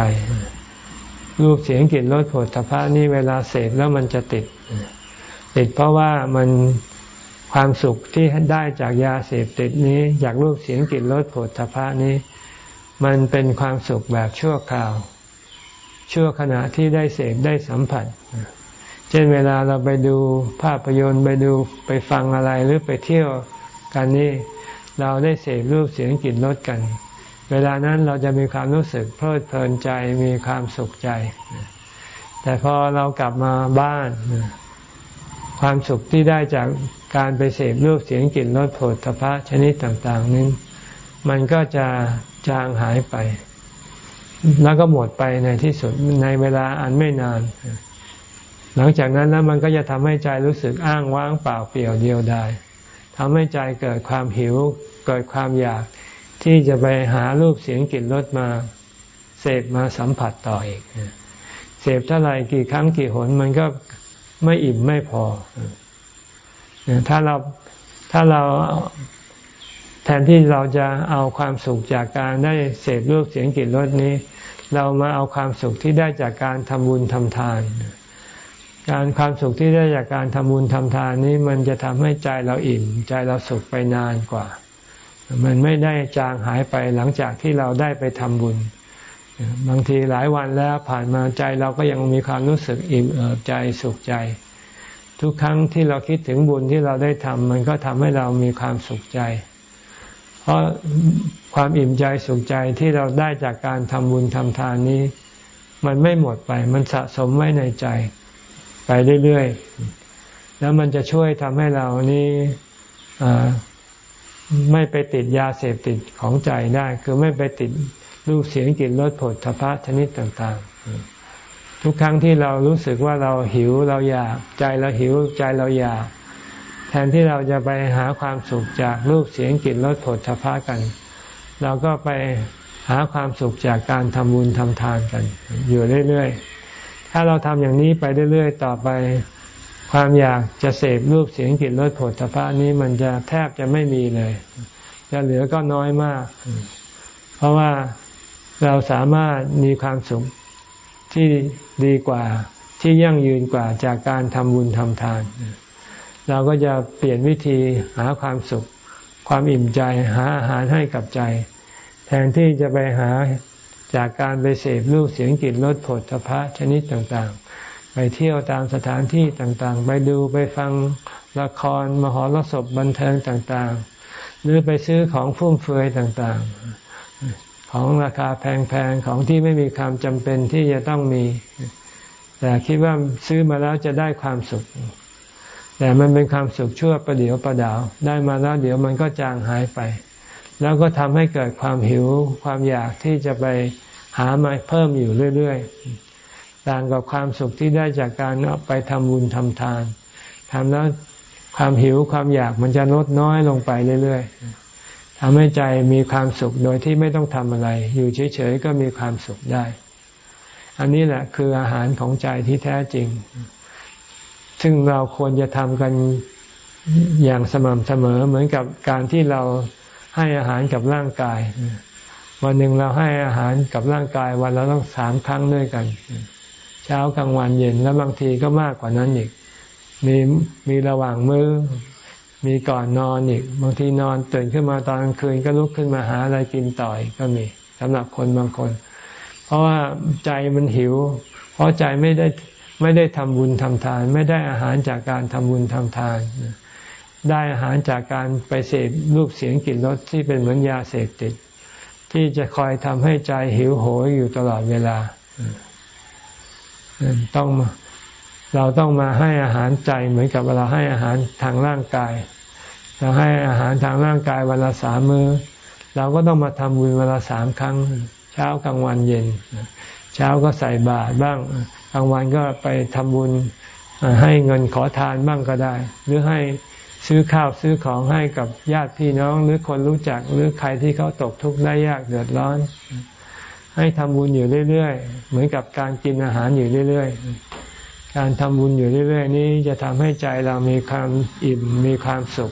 รูปเสียงกลิ่นรสผลทพะนี่เวลาเสพแล้วมันจะติด ติดเพราะว่ามันความสุขที่ได้จากยาเสพติดนี้ จากรูปเสียงกลิ่นรสผลทพะนี้ มันเป็นความสุขแบบชั่วคราว ชั่วขณะที่ได้เสพได้สัมผัส เช่นเวลาเราไปดูภาพยนตร์ไปดูไปฟังอะไรหรือไปเที่ยวกันนี่เราได้เสพรูปเสียงกลิ่นรสกัน เวลานั้นเราจะมีความรู้สึกเพลิดเพลินใจมีความสุขใจ แต่พอเรากลับมาบ้าน ความสุขที่ได้จากการไปเสพรูปเสียงกลิ่นรสโผฏฐพะชนิดต่าง ๆ นี้ มันก็จะจางหายไป แล้วก็หมดไปในที่สุดในเวลาอันไม่นาน หลังจากนั้นแล้วมันก็จะทำให้ใจรู้สึกอ้างว้างเปล่าเปลี่ยวเดียวดายทำให้ใจเกิดความหิว เกิดความอยากที่จะไปหารูปเสียงกลิ่นรสมาเสพมาสัมผัสต่ออีกเสพเท่าไหร่กี่ครั้งกี่หนมันก็ไม่อิ่มไม่พอถ้าเราถ้าเรา แทนที่เราจะเอาความสุขจากการได้เสพรูปเสียงกลิ่นรสนี้ เรามาเอาความสุขที่ได้จากการทำบุญทำทาน การความสุขที่ได้จากการทำบุญทำทานนี้มันจะทำให้ใจเราอิ่ม ใจเราสุขไปนานกว่า มันไม่ได้จางหายไปหลังจากที่เราได้ไปทำบุญ บางทีหลายวันแล้วผ่านมาใจเราก็ยังมีความรู้สึกอิ่มเอิบใจสุขใจทุกครั้งที่เราคิดถึงบุญที่เราได้ทำมันก็ทำให้เรามีความสุขใจ เพราะความอิ่มใจสุขใจที่เราได้จากการทำบุญทำทานนี้ มันไม่หมดไป มันสะสมไว้ในใจ ไปเรื่อยๆ แล้วมันจะช่วยทำให้เรานี้ไม่ไปติดยาเสพติดของใจได้ คือไม่ไปติดรูปเสียงกลิ่นรสผลทพะชนิดต่างๆ ทุกครั้งที่เรารู้สึกว่าเราหิวเราอยากใจเราหิวใจเราอยาก แทนที่เราจะไปหาความสุขจากรูปเสียงกลิ่นรสผลทพะกัน เราก็ไปหาความสุขจากการทำบุญทำทานกัน อยู่เรื่อยๆ ถ้าเราทำอย่างนี้ไปเรื่อยๆ ต่อไป ความอยากจะเสพรูปเสียงกลิ่นรสผลทพะนี้มันจะแทบจะไม่มีเลย จะเหลือก็น้อยมาก เพราะว่าเราสามารถมีความสุขที่ดีกว่าที่ยั่งยืนกว่าจากการทำบุญทำทาน เราก็จะเปลี่ยนวิธีหาความสุข ความอิ่มใจหาอาหารให้กับใจ แทนที่จะไปหาจากการไปเสพรูปเสียงกลิ่นรสผลทพะชนิดต่างๆ ไปเที่ยวตามสถานที่ต่างๆ ไปดูไปฟังละครมหรสพบันเทิงต่างๆ หรือไปซื้อของฟุ่มเฟือยต่างๆ ของราคาแพงๆ ของที่ไม่มีความจำเป็นที่จะต้องมี แต่คิดว่าซื้อมาแล้วจะได้ความสุข แต่มันเป็นความสุขชั่วประเดียวประดาว ได้มาแล้วเดี๋ยวมันก็จางหายไป แล้วก็ทำให้เกิดความหิวความอยากที่จะไปหามาเพิ่มอยู่เรื่อยๆ ต่างกับความสุขที่ได้จากการไปทำบุญทำทานทำแล้วความหิวความอยากมันจะลดน้อยลงไปเรื่อยๆทำให้ใจมีความสุขโดยที่ไม่ต้องทำอะไร อยู่เฉยๆก็มีความสุขได้ อันนี้แหละคืออาหารของใจที่แท้จริง ซึ่งเราควรจะทำกันอย่างสม่ำเสมอเหมือนกับการที่เราให้อาหารกับร่างกาย วันหนึ่งเราให้อาหารกับร่างกายวันเราต้องสามครั้งด้วยกัน เช้ากลางวันเย็นแล้วบางทีก็มากกว่านั้นอีก มีมีระหว่างมือ้อ มีก่อนนอนอีก บางทีนอนตื่นขึ้นมาตอนกลางคืนก็ลุกขึ้นมาหาอะไรกินต่อยก็มีสำหรับคนบางคน เพราะว่าใจมันหิว เพราะใจไม่ได้ ไม่ได้ทำบุญทำทาน ไม่ได้อาหารจากการทำบุญทำทาน ได้อาหารจากการไปเสพรูปเสียงกลิ่นรสที่เป็นเหมือนยาเสพติด ที่จะคอยทำให้ใจหิวโหยอยู่ตลอดเวลา ต้องเราต้องมาให้อาหารใจเหมือนกับเราให้อาหารทางร่างกาย เราให้อาหารทางร่างกายวันละสามมือ้อเราก็ต้องมาทำบุญเวลาสามครั้ง เช้ากลางวันเย็น เช้าก็ใส่บาตรบ้าง กลางวันก็ไปทำบุญให้เงินขอทานบ้างก็ได้ หรือให้ซื้อข้าวซื้อของให้กับญาติพี่น้อง หรือคนรู้จักหรือใครที่เขาตกทุกข์ได้ยากเดือดร้อน ให้ทำบุญอยู่เรื่อยๆ เหมือนกับการกินอาหารอยู่เรื่อยๆ การทำบุญอยู่เรื่อยๆ นี้จะทำให้ใจเรามีความอิ่มมีความสุข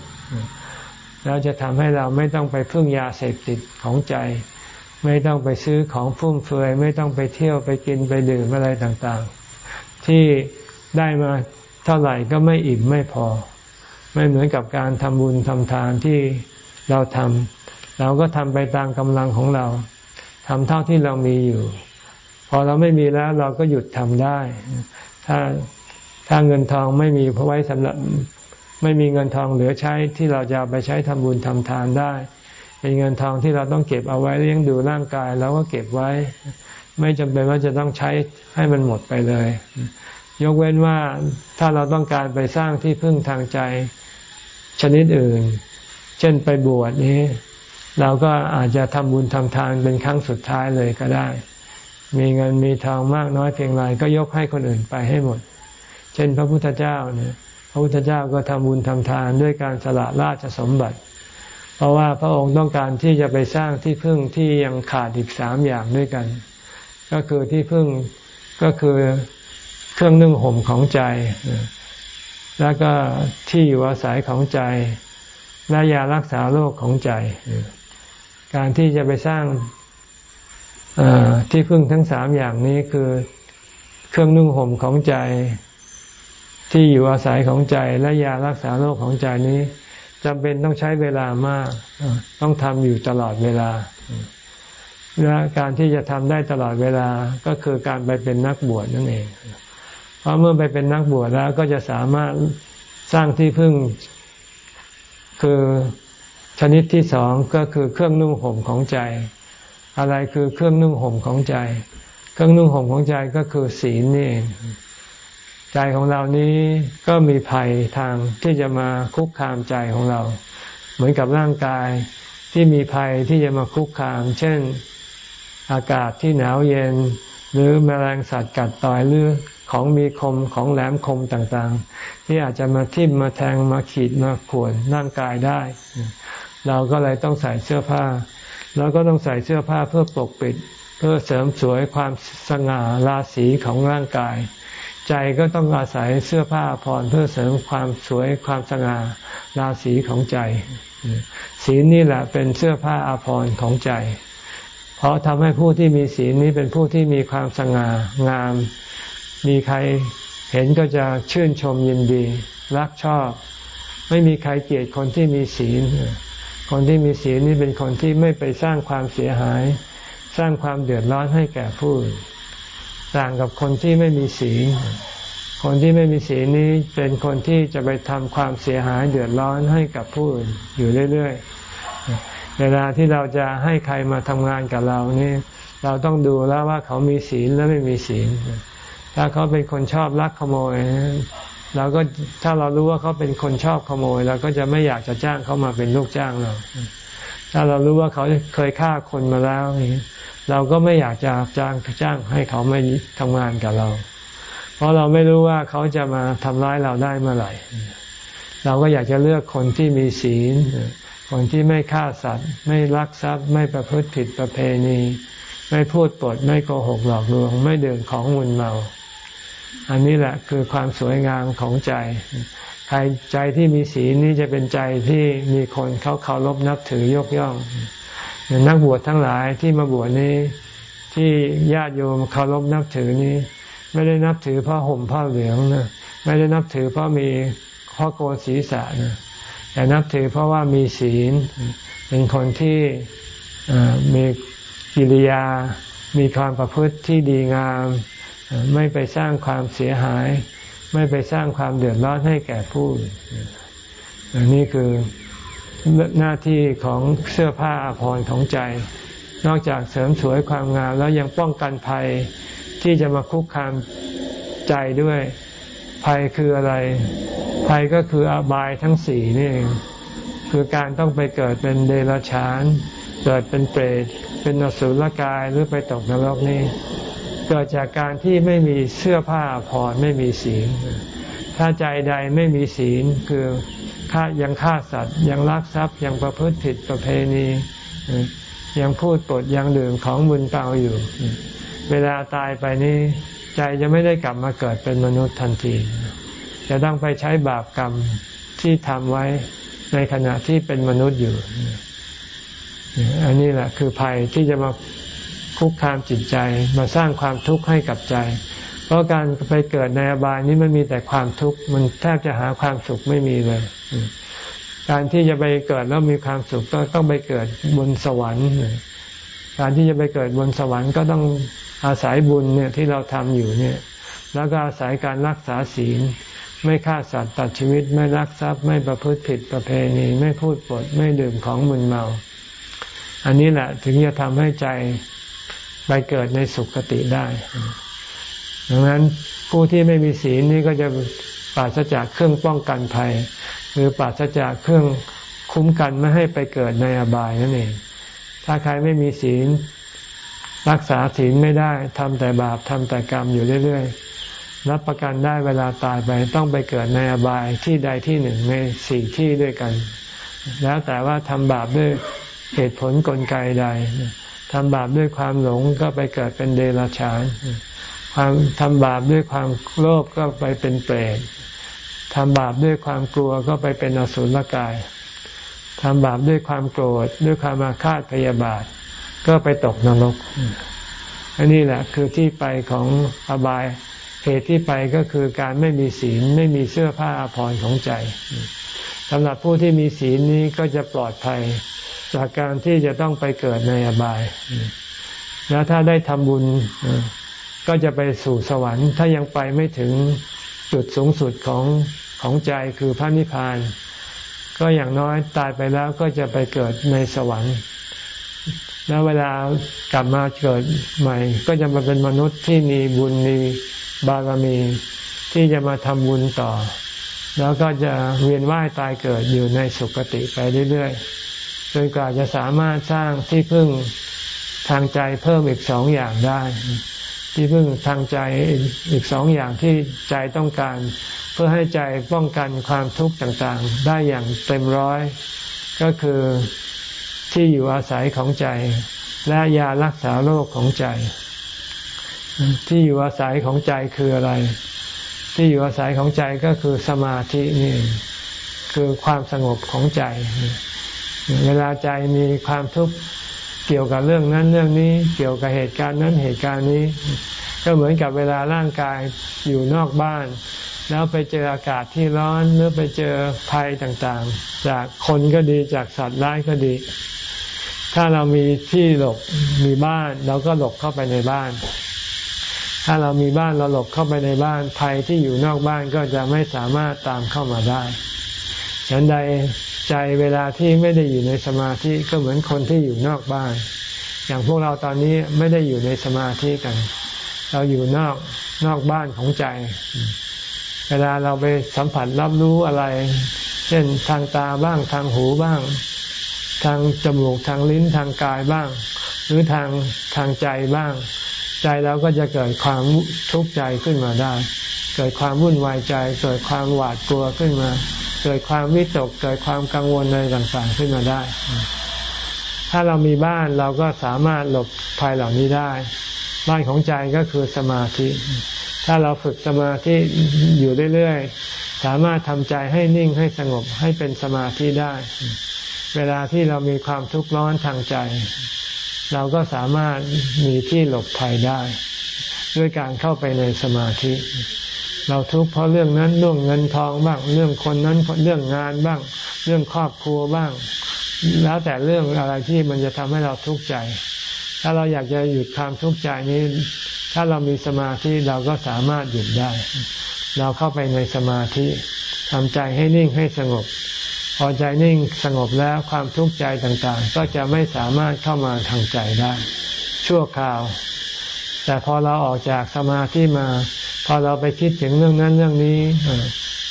แล้วจะทำให้เราไม่ต้องไปพึ่งยาเสพติดของใจ ไม่ต้องไปซื้อของฟุ่มเฟือย ไม่ต้องไปเที่ยวไปกินไปดื่มอะไรต่างๆ ที่ได้มาเท่าไหร่ก็ไม่อิ่มไม่พอ ไม่เหมือนกับการทำบุญทำทานที่เราทำเราก็ทำไปตามกำลังของเราทำเท่าที่เรามีอยู่ พอเราไม่มีแล้วเราก็หยุดทำได้ ถ้าถ้าเงินทองไม่มีเพราะไว้สำหรับไม่มีเงินทองเหลือใช้ที่เราจะไปใช้ทำบุญทำทานได้ เป็นเงินทองที่เราต้องเก็บเอาไว้เลี้ยงดูร่างกายเราก็เก็บไว้ ไม่จำเป็นว่าจะต้องใช้ให้มันหมดไปเลย ยกเว้นว่าถ้าเราต้องการไปสร้างที่พึ่งทางใจชนิดอื่น เช่นไปบวชนี้ เราก็อาจจะทำบุญทำทานเป็นครั้งสุดท้ายเลยก็ได้ มีเงินมีทองมากน้อยเพียงไรก็ยกให้คนอื่นไปให้หมด เช่นพระพุทธเจ้าเนี่ยพระพุทธเจ้าก็ทำบุญทำทานด้วยการสละราชสมบัติ เพราะว่าพระองค์ต้องการที่จะไปสร้างที่พึ่งที่ยังขาดอีกสามอย่างด้วยกัน ก็คือที่พึ่งก็คือเครื่องนึ่งห่มของใจ แล้วก็ที่อยู่อาศัยของใจ และยารักษาโรคของใจ การที่จะไปสร้างที่พึ่งทั้งสามอย่างนี้คือเครื่องนุ่งห่มของใจ ที่อยู่อาศัยของใจและยารักษาโรคของใจนี้ จำเป็นต้องใช้เวลามาก ต้องทำอยู่ตลอดเวลา และการที่จะทำได้ตลอดเวลาก็คือการไปเป็นนักบวชนั่นเอง เพราะเมื่อไปเป็นนักบวชแล้วก็จะสามารถสร้างที่พึ่ง คือชนิดที่สองก็คือเครื่องนุ่งห่มของใจ อะไรคือเครื่องนุ่งห่มของใจ เครื่องนุ่งห่มของใจก็คือศีลนี่เอง ใจของเรานี้ก็มีภัยทางที่จะมาคุกคามใจของเรา เหมือนกับร่างกายที่มีภัยที่จะมาคุกคาม เช่น อากาศที่หนาวเย็น หรือแมลงสัตว์กัดต่อยหรือของมีคมของแหลมคมต่างๆ ที่อาจจะมาทิ่มมาแทงมาขีดมาข่วนร่างกายได้ เราก็เลยต้องใส่เสื้อผ้าเราก็ต้องใส่เสื้อผ้าเพื่อปกปิด เพื่อเสริมสวยความสง่าราศีของร่างกาย ใจก็ต้องอาศัยเสื้อผ้าผ่อนเพื่อเสริมความสวยความสง่าราศีของใจ ศีลนี่แหละเป็นเสื้อผ้าอาภรณ์ของใจ เพราะทำให้ผู้ที่มีศีลนี้เป็นผู้ที่มีความสง่างาม มีใครเห็นก็จะชื่นชมยินดี รักชอบ ไม่มีใครเกลียดคนที่มีศีล คนที่มีศีลนี่เป็นคนที่ไม่ไปสร้างความเสียหาย สร้างความเดือดร้อนให้แก่ผู้อื่น ต่างกับคนที่ไม่มีศีล คนที่ไม่มีศีลนี้เป็นคนที่จะไปทำความเสียหายเดือดร้อนให้กับผู้อื่นอยู่เรื่อยๆ เวลาที่เราจะให้ใครมาทำงานกับเรานี่เราต้องดูแล้วว่าเขามีศีลและไม่มีศีล ถ้าเขาเป็นคนชอบลักขโมยเราก็ถ้าเรารู้ว่าเขาเป็นคนชอบขโมยเราก็จะไม่อยากจะจ้างเขามาเป็นลูกจ้างเรา ถ้าเรารู้ว่าเขาเคยฆ่าคนมาแล้ว เราก็ไม่อยากจะจ้างจ้างให้เขาไม่ทำงานกับเรา เพราะเราไม่รู้ว่าเขาจะมาทำร้ายเราได้เมื่อไหร่ เราก็อยากจะเลือกคนที่มีศีล คนที่ไม่ฆ่าสัตว์ ไม่ลักทรัพย์ ไม่ประพฤติผิดประเพณี ไม่พูดปด ไม่โกหกหลอกลวง ไม่ดื่มของมุนเมา อันนี้แหละคือความสวยงามของใจใครใจที่มีศีลนี้จะเป็นใจที่มีคนเขาเคารพนับถือยกย่อง นักบวชทั้งหลายที่มาบวชนี้ ที่ญาติโยมเคารพนับถือนี้ ไม่ได้นับถือพราะห่มผ้าเหลืองนะไม่ได้นับถือเพราะมีข้อโกนศีรษะนะแต่นับถือเพราะว่ามีศีล เป็นคนที่มีกิริยา มีความประพฤติที่ดีงาม ไม่ไปสร้างความเสียหาย ไม่ไปสร้างความเดือดร้อนให้แก่ผู้อันนี้คือ หน้าที่ของเสื้อผ้าอาภรณ์ของใจ นอกจากเสริมสวยความงามแล้วยังป้องกันภัยที่จะมาคุกคามใจด้วย ภัยคืออะไร ภัยก็คืออบายทั้งสี่นี่เองคือการต้องไปเกิดเป็นเดรัจฉาน เกิดเป็นเปรต เป็นนสุลกายหรือไปตกนรกนี่เกิดจากการที่ไม่มีเสื้อผ้าผ่อนไม่มีศีล ถ้าใจใดไม่มีศีลคือ ฆ่ายังฆ่าสัตว์ ยังลักทรัพย์ยังประพฤติผิดประเพณี ยังพูดปดยังดื่มของมึนเมาอยู่ เวลาตายไปนี้ ใจจะไม่ได้กลับมาเกิดเป็นมนุษย์ทันที จะต้องไปใช้บาปกรรมที่ทำไว้ในขณะที่เป็นมนุษย์อยู่ อันนี้แหละคือภัยที่จะมาคุกคามจิตใจมาสร้างความทุกข์ให้กับใจ ราะการไปเกิดในอบายนี้มันมีแต่ความทุกข์มันแทบจะหาความสุขไม่มีเลย การที่จะไปเกิดแล้วมีความสุขก็ต้องไปเกิดบนสวรรค์ การที่จะไปเกิดบนสวรรค์ก็ต้องอาศัยบุญเนี่ยที่เราทำอยู่เนี่ย แล้วก็อาศัยการรักษาศีล ไม่ฆ่าสัตว์ตัดชีวิตไม่รักทรัพย์ไม่ประพฤติผิดประเพณีไม่พูดปดไม่ดื่มของมึนเมา อันนี้แหละถึงจะทำให้ใจไปเกิดในสุคติได้ ดังนั้นผู้ที่ไม่มีศีลนี่ก็จะปราศจากเครื่องป้องกันภัย หรือปราศจากเครื่องคุ้มกันไม่ให้ไปเกิดในอบายนั่นเอง ถ้าใครไม่มีศีล รักษาศีลไม่ได้ทำแต่บาปทำแต่กรรมอยู่เรื่อยๆ รับประกันได้เวลาตายไปต้องไปเกิดในอบายที่ใดที่หนึ่งในสี่ที่ด้วยกัน แล้วแต่ว่าทำบาปด้วยเหตุผลกลไกใดทำบาปด้วยความหลงก็ไปเกิดเป็นเดรัจฉาน ความทำบาปด้วยความโลภก็ไปเป็นเปรตทำบาปด้วยความกลัวก็ไปเป็นอสุรกายทำบาปด้วยความโกรธด้วยความอาฆาตพยาบาท ก็ไปตกนรก อันนี้แหละคือที่ไปของอบาย เหตุที่ไปก็คือการไม่มีศีลไม่มีเสื้อผ้าอาภรณ์ของใจสำหรับผู้ที่มีศีลนี้ก็จะปลอดภัย จากการที่จะต้องไปเกิดในอบาย แล้วถ้าได้ทำบุญ ก็จะไปสู่สวรรค์ ถ้ายังไปไม่ถึงจุดสูงสุดของของใจคือพระนิพพาน ก็อย่างน้อยตายไปแล้วก็จะไปเกิดในสวรรค์ แล้วเวลากลับมาเกิดใหม่ ก็จะมาเป็นมนุษย์ที่มีบุญมีบารมี ที่จะมาทำบุญต่อ แล้วก็จะเวียนว่ายตายเกิดอยู่ในสุคติไปเรื่อยๆจนกว่าจะสามารถสร้างที่พึ่งทางใจเพิ่มอีกสองอย่างได้ ที่พึ่งทางใจอีกสองอย่างที่ใจต้องการ เพื่อให้ใจป้องกันความทุกข์ต่างๆ ได้อย่างเต็มร้อย ก็คือที่อยู่อาศัยของใจ และยารักษาโรคของใจ ที่อยู่อาศัยของใจคืออะไร ที่อยู่อาศัยของใจก็คือสมาธินี่คือความสงบของใจ เวลาใจมีความทุกข์ เกี่ยวกับเรื่องนั้นเรื่องนี้ เกี่ยวกับเหตุการณ์นั้นเหตุการณ์นี้ ก็เหมือนกับเวลาร่างกายอยู่นอกบ้าน แล้วไปเจออากาศที่ร้อนหรือไปเจอภัยต่างๆ จากคนก็ดีจากสัตว์ร้ายก็ดี ถ้าเรามีที่หลบมีบ้านเราก็หลบเข้าไปในบ้าน ถ้าเรามีบ้านเราหลบเข้าไปในบ้านภัยที่อยู่นอกบ้านก็จะไม่สามารถตามเข้ามาได้ฉันใด ใจเวลาที่ไม่ได้อยู่ในสมาธิก็เหมือนคนที่อยู่นอกบ้าน อย่างพวกเราตอนนี้ไม่ได้อยู่ในสมาธิกัน เราอยู่นอกนอกบ้านของใจ เวลาเราไปสัมผัสรับรู้อะไร เช่นทางตาบ้างทางหูบ้าง ทางจมูกทางลิ้นทางกายบ้าง หรือทางทางใจบ้าง ใจเราก็จะเกิดความทุกข์ใจขึ้นมาได้ เกิดความวุ่นวายใจ เกิดความหวาดกลัวขึ้นมา เกิดความวิตกเกิดความกังวลอะไรต่างๆขึ้นมาได้ ถ้าเรามีบ้านเราก็สามารถหลบภัยเหล่านี้ได้ บ้านของใจก็คือสมาธิ ถ้าเราฝึกสมาธิอยู่เรื่อยๆ สามารถทำใจให้นิ่งให้สงบให้เป็นสมาธิได้ เวลาที่เรามีความทุกข์ร้อนทางใจ เราก็สามารถมีที่หลบภัยได้ ด้วยการเข้าไปในสมาธิ เราทุกข์เพราะเรื่องนั้นเรื่องเงินทองบ้าง เรื่องคนนั้นเรื่องงานบ้าง เรื่องครอบครัวบ้าง แล้วแต่เรื่องอะไรที่มันจะทำให้เราทุกข์ใจ ถ้าเราอยากจะหยุดความทุกข์ใจนี้ ถ้าเรามีสมาธิเราก็สามารถหยุดได้ เราเข้าไปในสมาธิทำใจให้นิ่งให้สงบ พอใจนิ่งสงบแล้วความทุกข์ใจต่างๆ ก็จะไม่สามารถเข้ามาทางใจได้ ชั่วคราว แต่พอเราออกจากสมาธิมา พอเราไปคิดถึงเรื่องนั้นเรื่องนี้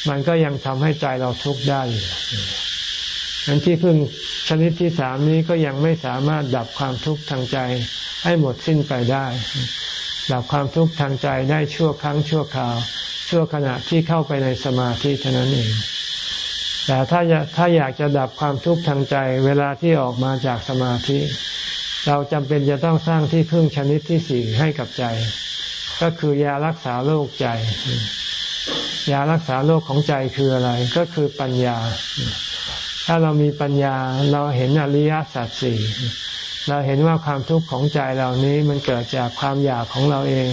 มันก็ยังทำให้ใจเราทุกข์ได้อยู่นั้นที่พึ่งชนิดที่สามนี้ก็ยังไม่สามารถดับความทุกข์ทางใจให้หมดสิ้นไปได้ ดับความทุกข์ทางใจได้ชั่วครั้งชั่วคราว ชั่วขณะที่เข้าไปในสมาธิเท่านั้นเอง แต่ถ้าถ้าอยากจะดับความทุกข์ทางใจ เวลาที่ออกมาจากสมาธิ เราจำเป็นจะต้องสร้างที่พึ่งชนิดที่สี่ให้กับใจ ก็คือยารักษาโรคใจ ยารักษาโรคของใจคืออะไร ก็คือปัญญา ถ้าเรามีปัญญาเราเห็นอริยสัจสี่เราเห็นว่าความทุกข์ของใจเหล่านี้มันเกิดจากความอยากของเราเอง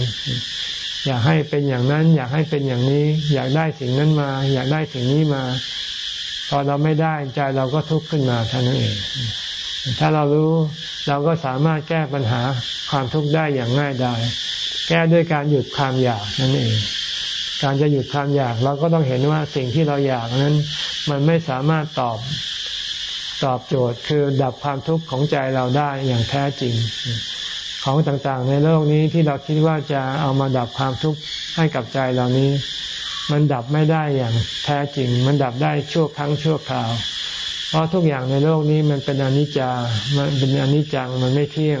อยากให้เป็นอย่างนั้น อยากให้เป็นอย่างนี้ อยากได้สิ่งนั้นมา อยากได้สิ่งนี้มา พอเราไม่ได้ใจเราก็ทุกข์ขึ้นมาเท่านั้นเองถ้าเรารู้เราก็สามารถแก้ปัญหาความทุกข์ได้อย่างง่ายดาย แก้ด้วยการหยุดความอยากนั่นเอง การจะหยุดความอยากเราก็ต้องเห็นว่าสิ่งที่เราอยากนั้น มันไม่สามารถตอบตอบโจทย์คือดับความทุกข์ของใจเราได้อย่างแท้จริง ของต่างๆ ในโลกนี้ที่เราคิดว่าจะเอามาดับความทุกข์ให้กับใจเหล่านี้ มันดับไม่ได้อย่างแท้จริง มันดับได้ชั่วครั้งชั่วคราว เพราะทุกอย่างในโลกนี้มันเป็นอนิจจามันเป็นอนิจจังมันไม่เที่ยง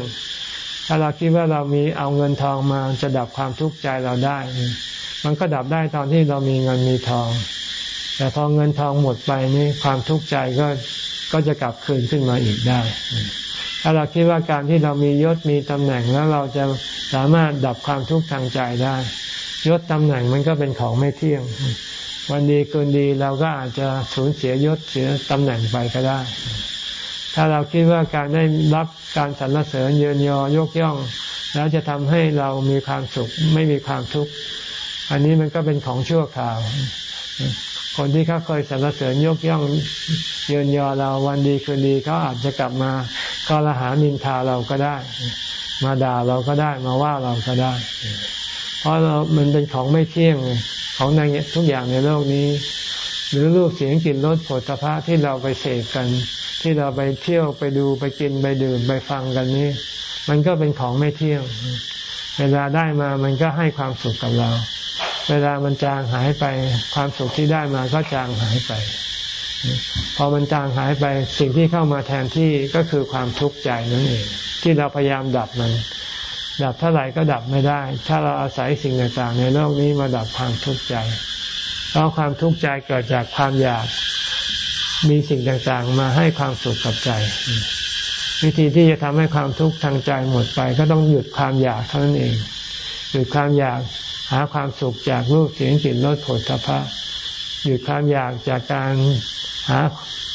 ถ้าเราคิดว่าเรามีเอาเงินทองมาจะดับความทุกข์ใจเราได้ มันก็ดับได้ตอนที่เรามีเงินมีทอง แต่พอเงินทองหมดไปนี่ความทุกข์ใจก็ก็จะกลับคืนขึ้นมาอีกได้ ถ้าเราคิดว่าการที่เรามียศมีตำแหน่งแล้วเราจะสามารถดับความทุกข์ทางใจได้ ยศตำแหน่งมันก็เป็นของไม่เที่ยง วันดีเกินดีเราก็อาจจะสูญเสียยศเสียตำแหน่งไปก็ได้ ถ้าเราคิดว่าการได้รับการสรรเสริญเยินยอยกย่อง แล้วจะทำให้เรามีความสุขไม่มีความทุกข์อันนี้มันก็เป็นของชั่วคราว คนที่เขาเคยสรรเสริญยกย่องเยินยอเราวันดีคืนดีเขาอาจจะกลับมาก็ละหานินทาเราก็ได้ มาด่าเราก็ได้มาว่าเราก็ได้ เพราะเรามันเป็นของไม่เที่ยงของในทุกอย่างในโลกนี้ หรือรูปเสียงกลิ่นรสผลพระที่เราไปเสกกัน ที่เราไปเที่ยวไปดูไปกินไปดื่มไปฟังกันนี้ มันก็เป็นของไม่เที่ยงเวลาได้มามันก็ให้ความสุขกับเรา เวลามันจางหายไปความสุขที่ได้มาก็จางหายไป พอมันจางหายไปสิ่งที่เข้ามาแทนที่ก็คือความทุกข์ใจนั่นเองที่เราพยายามดับมัน ดับเท่าไหร่ก็ดับไม่ได้ ถ้าเราอาศัยสิ่งต่างๆในโลกนี้มาดับความทุกข์ใจเพราะความทุกข์ใจเกิดจากความอยาก มีสิ่งต่างๆ มาให้ความสุขกับใจ วิธีที่จะทำให้ความทุกข์ทางใจหมดไป ก็ต้องหยุดความอยากเท่านั้นเอง หยุดความอยากหาความสุขจากรูปเสียงกลิ่นรสผลสะพะหยุดความอยากจากการหา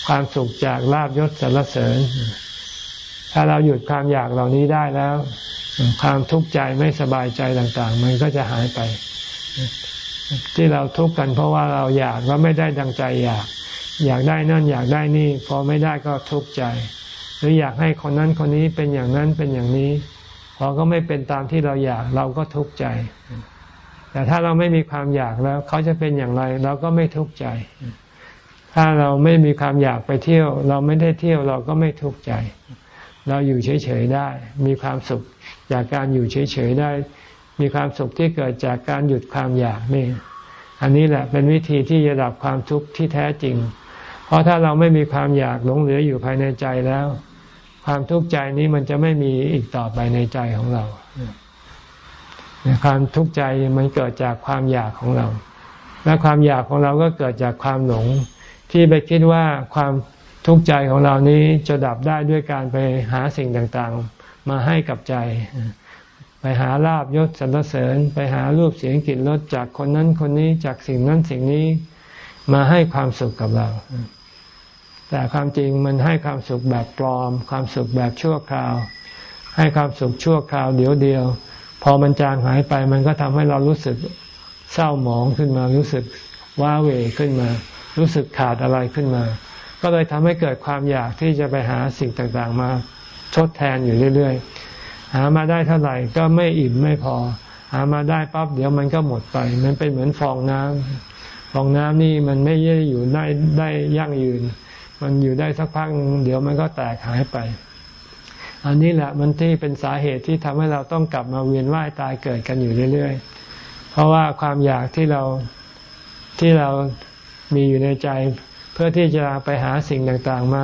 ความสุขจากลาบยศสรรเสริญ ถ้าเราหยุดความอยากเหล่านี้ได้แล้ว ความทุกข์ใจไม่สบายใจต่างๆ มันก็จะหายไป ที่เราทุกข์กันเพราะว่าเราอยากว่าไม่ได้ดังใจอยาก อยากได้นั่นอยากได้นี่ พอไม่ได้ก็ทุกข์ใจ หรืออยากให้คนนั้นคนนี้เป็นอย่างนั้นเป็นอย่างนี้ พอก็ไม่เป็นตามที่เราอยากเราก็ทุกข์ใจ แต่ถ้าเราไม่มีความอยากแล้ว เขาจะเป็นอย่างไรเราก็ไม่ทุกข์ใจ ถ้าเราไม่มีความอยากไปเที่ยว เราไม่ได้เที่ยวเราก็ไม่ทุกข์ใจ เราอยู่เฉยๆได้ มีความสุขจากการอยู่เฉยๆได้ มีความสุขที่เกิดจากการหยุดความอยากนี่ อันนี้แหละเป็นวิธีที่จะดับความทุกข์ที่แท้จริง เพราะถ้าเราไม่มีความอยากหลงเหลืออยู่ภายในใจแล้ว ความทุกข์ใจนี้มันจะไม่มีอีกต่อไปในใจของเรา ความทุกข์ใจมันเกิดจากความอยากของเรา และความอยากของเราก็เกิดจากความหลง ที่ไปคิดว่าความทุกข์ใจของเรานี้จะดับได้ด้วยการไปหาสิ่งต่างๆ มาให้กับใจ ไปหาลาบยศสรรเสริญ ไปหารูปเสียงกลิ่นรสจากคนนั้นคนนี้จากสิ่งนั้นสิ่งนี้ มาให้ความสุขกับเรา แต่ความจริงมันให้ความสุขแบบปลอม ความสุขแบบชั่วคราว ให้ความสุขชั่วคราวเดียวเดียว พอมันจางหายไปมันก็ทำให้เรารู้สึกเศร้าหมองขึ้นมารู้สึกว้าเหวขึ้นมา รู้สึกขาดอะไรขึ้นมา ก็เลยทำให้เกิดความอยากที่จะไปหาสิ่งต่างๆมาทดแทนอยู่เรื่อยๆ หามาได้เท่าไหร่ก็ไม่อิ่มไม่พอ หามาได้ปั๊บเดี๋ยวมันก็หมดไป มันเป็นเหมือนฟองน้ำ ฟองน้ำนี่มันไม่ได้อยู่ได้ได้ยั่งยืน มันอยู่ได้สักพักเดี๋ยวมันก็แตกหายไป อันนี้แหละมันที่เป็นสาเหตุที่ทำให้เราต้องกลับมาเวียนว่ายตายเกิดกันอยู่เรื่อยๆ เพราะว่าความอยากที่เราที่เรามีอยู่ในใจ เพื่อที่จะไปหาสิ่งต่างๆมา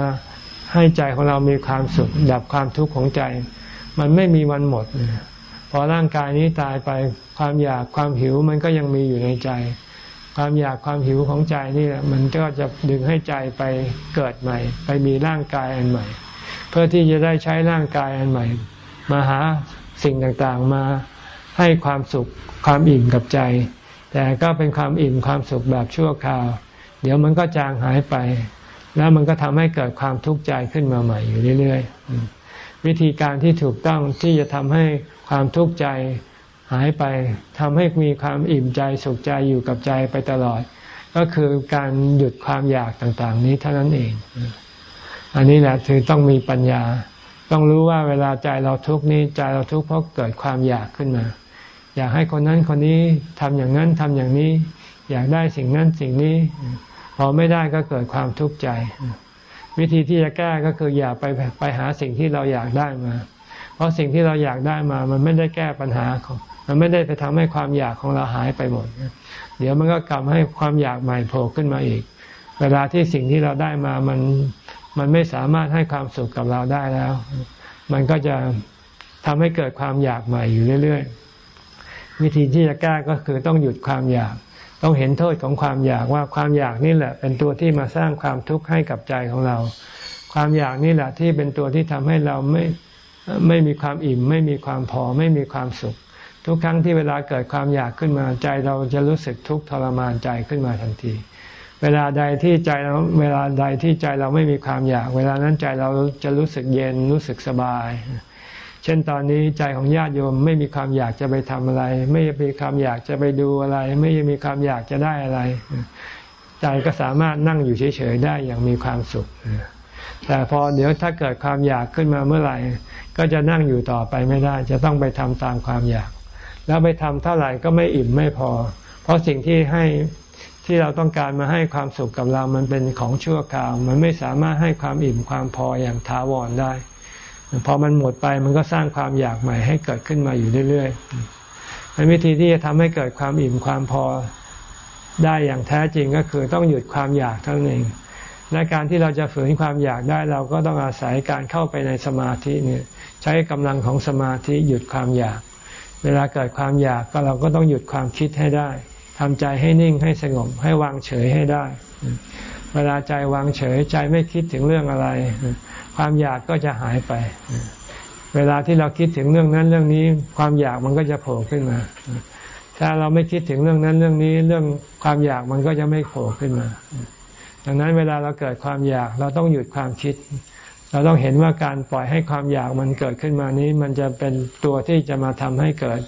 ให้ใจของเรามีความสุข ดับความทุกข์ของใจ มันไม่มีวันหมด พอร่างกายนี้ตายไปความอยากความหิวมันก็ยังมีอยู่ในใจ ความอยากความหิวของใจนี่แหละมันก็จะดึงให้ใจไปเกิดใหม่ ไปมีร่างกายอันใหม่ เพื่อที่จะได้ใช้ร่างกายอันใหม่ มาหาสิ่งต่างๆมาให้ความสุขความอิ่มกับใจ แต่ก็เป็นความอิ่มความสุขแบบชั่วคราว เดี๋ยวมันก็จางหายไป แล้วมันก็ทำให้เกิดความทุกข์ใจขึ้นมาใหม่อยู่เรื่อยๆวิธีการที่ถูกต้องที่จะทำให้ความทุกข์ใจ หายไปทำให้มีความอิ่มใจสุขใจอยู่กับใจไปตลอด ก็คือการหยุดความอยากต่างๆ นี้เท่านั้นเอง อันนี้แหละคือต้องมีปัญญา ต้องรู้ว่าเวลาใจเราทุกข์นี้ใจเราทุกข์เพราะเกิดความอยากขึ้นมา อยากให้คนนั้นคนนี้ทำอย่างนั้นทำอย่างนี้ อยากได้สิ่งนั้นสิ่งนี้ พอไม่ได้ก็เกิดความทุกข์ใจ วิธีที่จะแก้ก็คืออย่าไปไปหาสิ่งที่เราอยากได้มา เพราะสิ่งที่เราอยากได้มา มันไม่ได้แก้ปัญหาของ มันไม่ได้ไปทำให้ความอยากของเราหายไปหมด เดี๋ยวมันก็กลับให้ความอยากใหม่โผล่ขึ้นมาอีก เวลาที่สิ่งที่เราได้มามันมันไม่สามารถให้ความสุขกับเราได้แล้ว มันก็จะทำให้เกิดความอยากใหม่อยู่เรื่อย ๆ วิธีที่จะแก้ก็คือต้องหยุดความอยาก ต้องเห็นโทษของความอยากว่าความอยากนี่แหละ เป็นตัวที่มาสร้างความทุกข์ให้กับใจของเรา ความอยากนี่แหละที่เป็นตัวที่ทำให้เราไม่ไม่มีความอิ่ม ไม่มีความพอไม่มีความสุข ทุกครั้งที่เวลาเกิดความอยากขึ้นมาใจเราจะรู้สึกทุกข์ทรมานใจขึ้นมาทันที เวลาใดที่ใจเราเวลาใดที่ใจเราไม่มีความอยาก เวลานั้นใจเราจะรู้สึกเย็นรู้สึกสบาย เช่นตอนนี้ใจของญาติโยมไม่มีความอยากจะไปทำอะไร ไม่มีความอยากจะไปดูอะไร ไม่มีความอยากจะได้อะไรใจก็สามารถนั่งอยู่เฉยๆได้อย่างมีความสุข แต่พอเดี๋ยวถ้าเกิดความอยากขึ้นมาเมื่อไหร่ ก็จะนั่งอยู่ต่อไปไม่ได้ จะต้องไปทำตามความอยาก แล้วไปทำเท่าไหร่ก็ไม่อิ่มไม่พอ เพราะสิ่งที่ให้ที่เราต้องการมาให้ความสุขกับเรามันเป็นของชั่วคราว มันไม่สามารถให้ความอิ่มความพออย่างถาวรได้ พอมันหมดไปมันก็สร้างความอยากใหม่ให้เกิดขึ้นมาอยู่เรื่อยๆเป็นวิธีที่จะทำให้เกิดความอิ่มความพอได้อย่างแท้จริงก็คือต้องหยุดความอยากเท่านั้นเองและการที่เราจะฝืนความอยากได้เราก็ต้องอาศัยการเข้าไปในสมาธิเนี่ยใช้กำลังของสมาธิหยุดความอยาก เวลาเกิดความอยากก็เราก็ต้องหยุดความคิดให้ได้ทำใจให้นิ่งให้สงบให้วางเฉยให้ได้ เวลาใจวางเฉยใจไม่คิดถึงเรื่องอะไร ความอยากก็จะหายไป เวลาที่เราคิดถึงเรื่องนั้นเรื่องนี้ ความอยากมันก็จะโผล่ขึ้นมา ถ้าเราไม่คิดถึงเรื่องนั้นเรื่องนี้ เรื่องความอยากมันก็จะไม่โผล่ขึ้นมา ดังนั้นเวลาเราเกิดความอยากเราต้องหยุดความคิด เราต้องเห็นว่าการปล่อยให้ความอยากมันเกิดขึ้นมานี้ มันจะเป็นตัวที่จะมาทำให้เกิด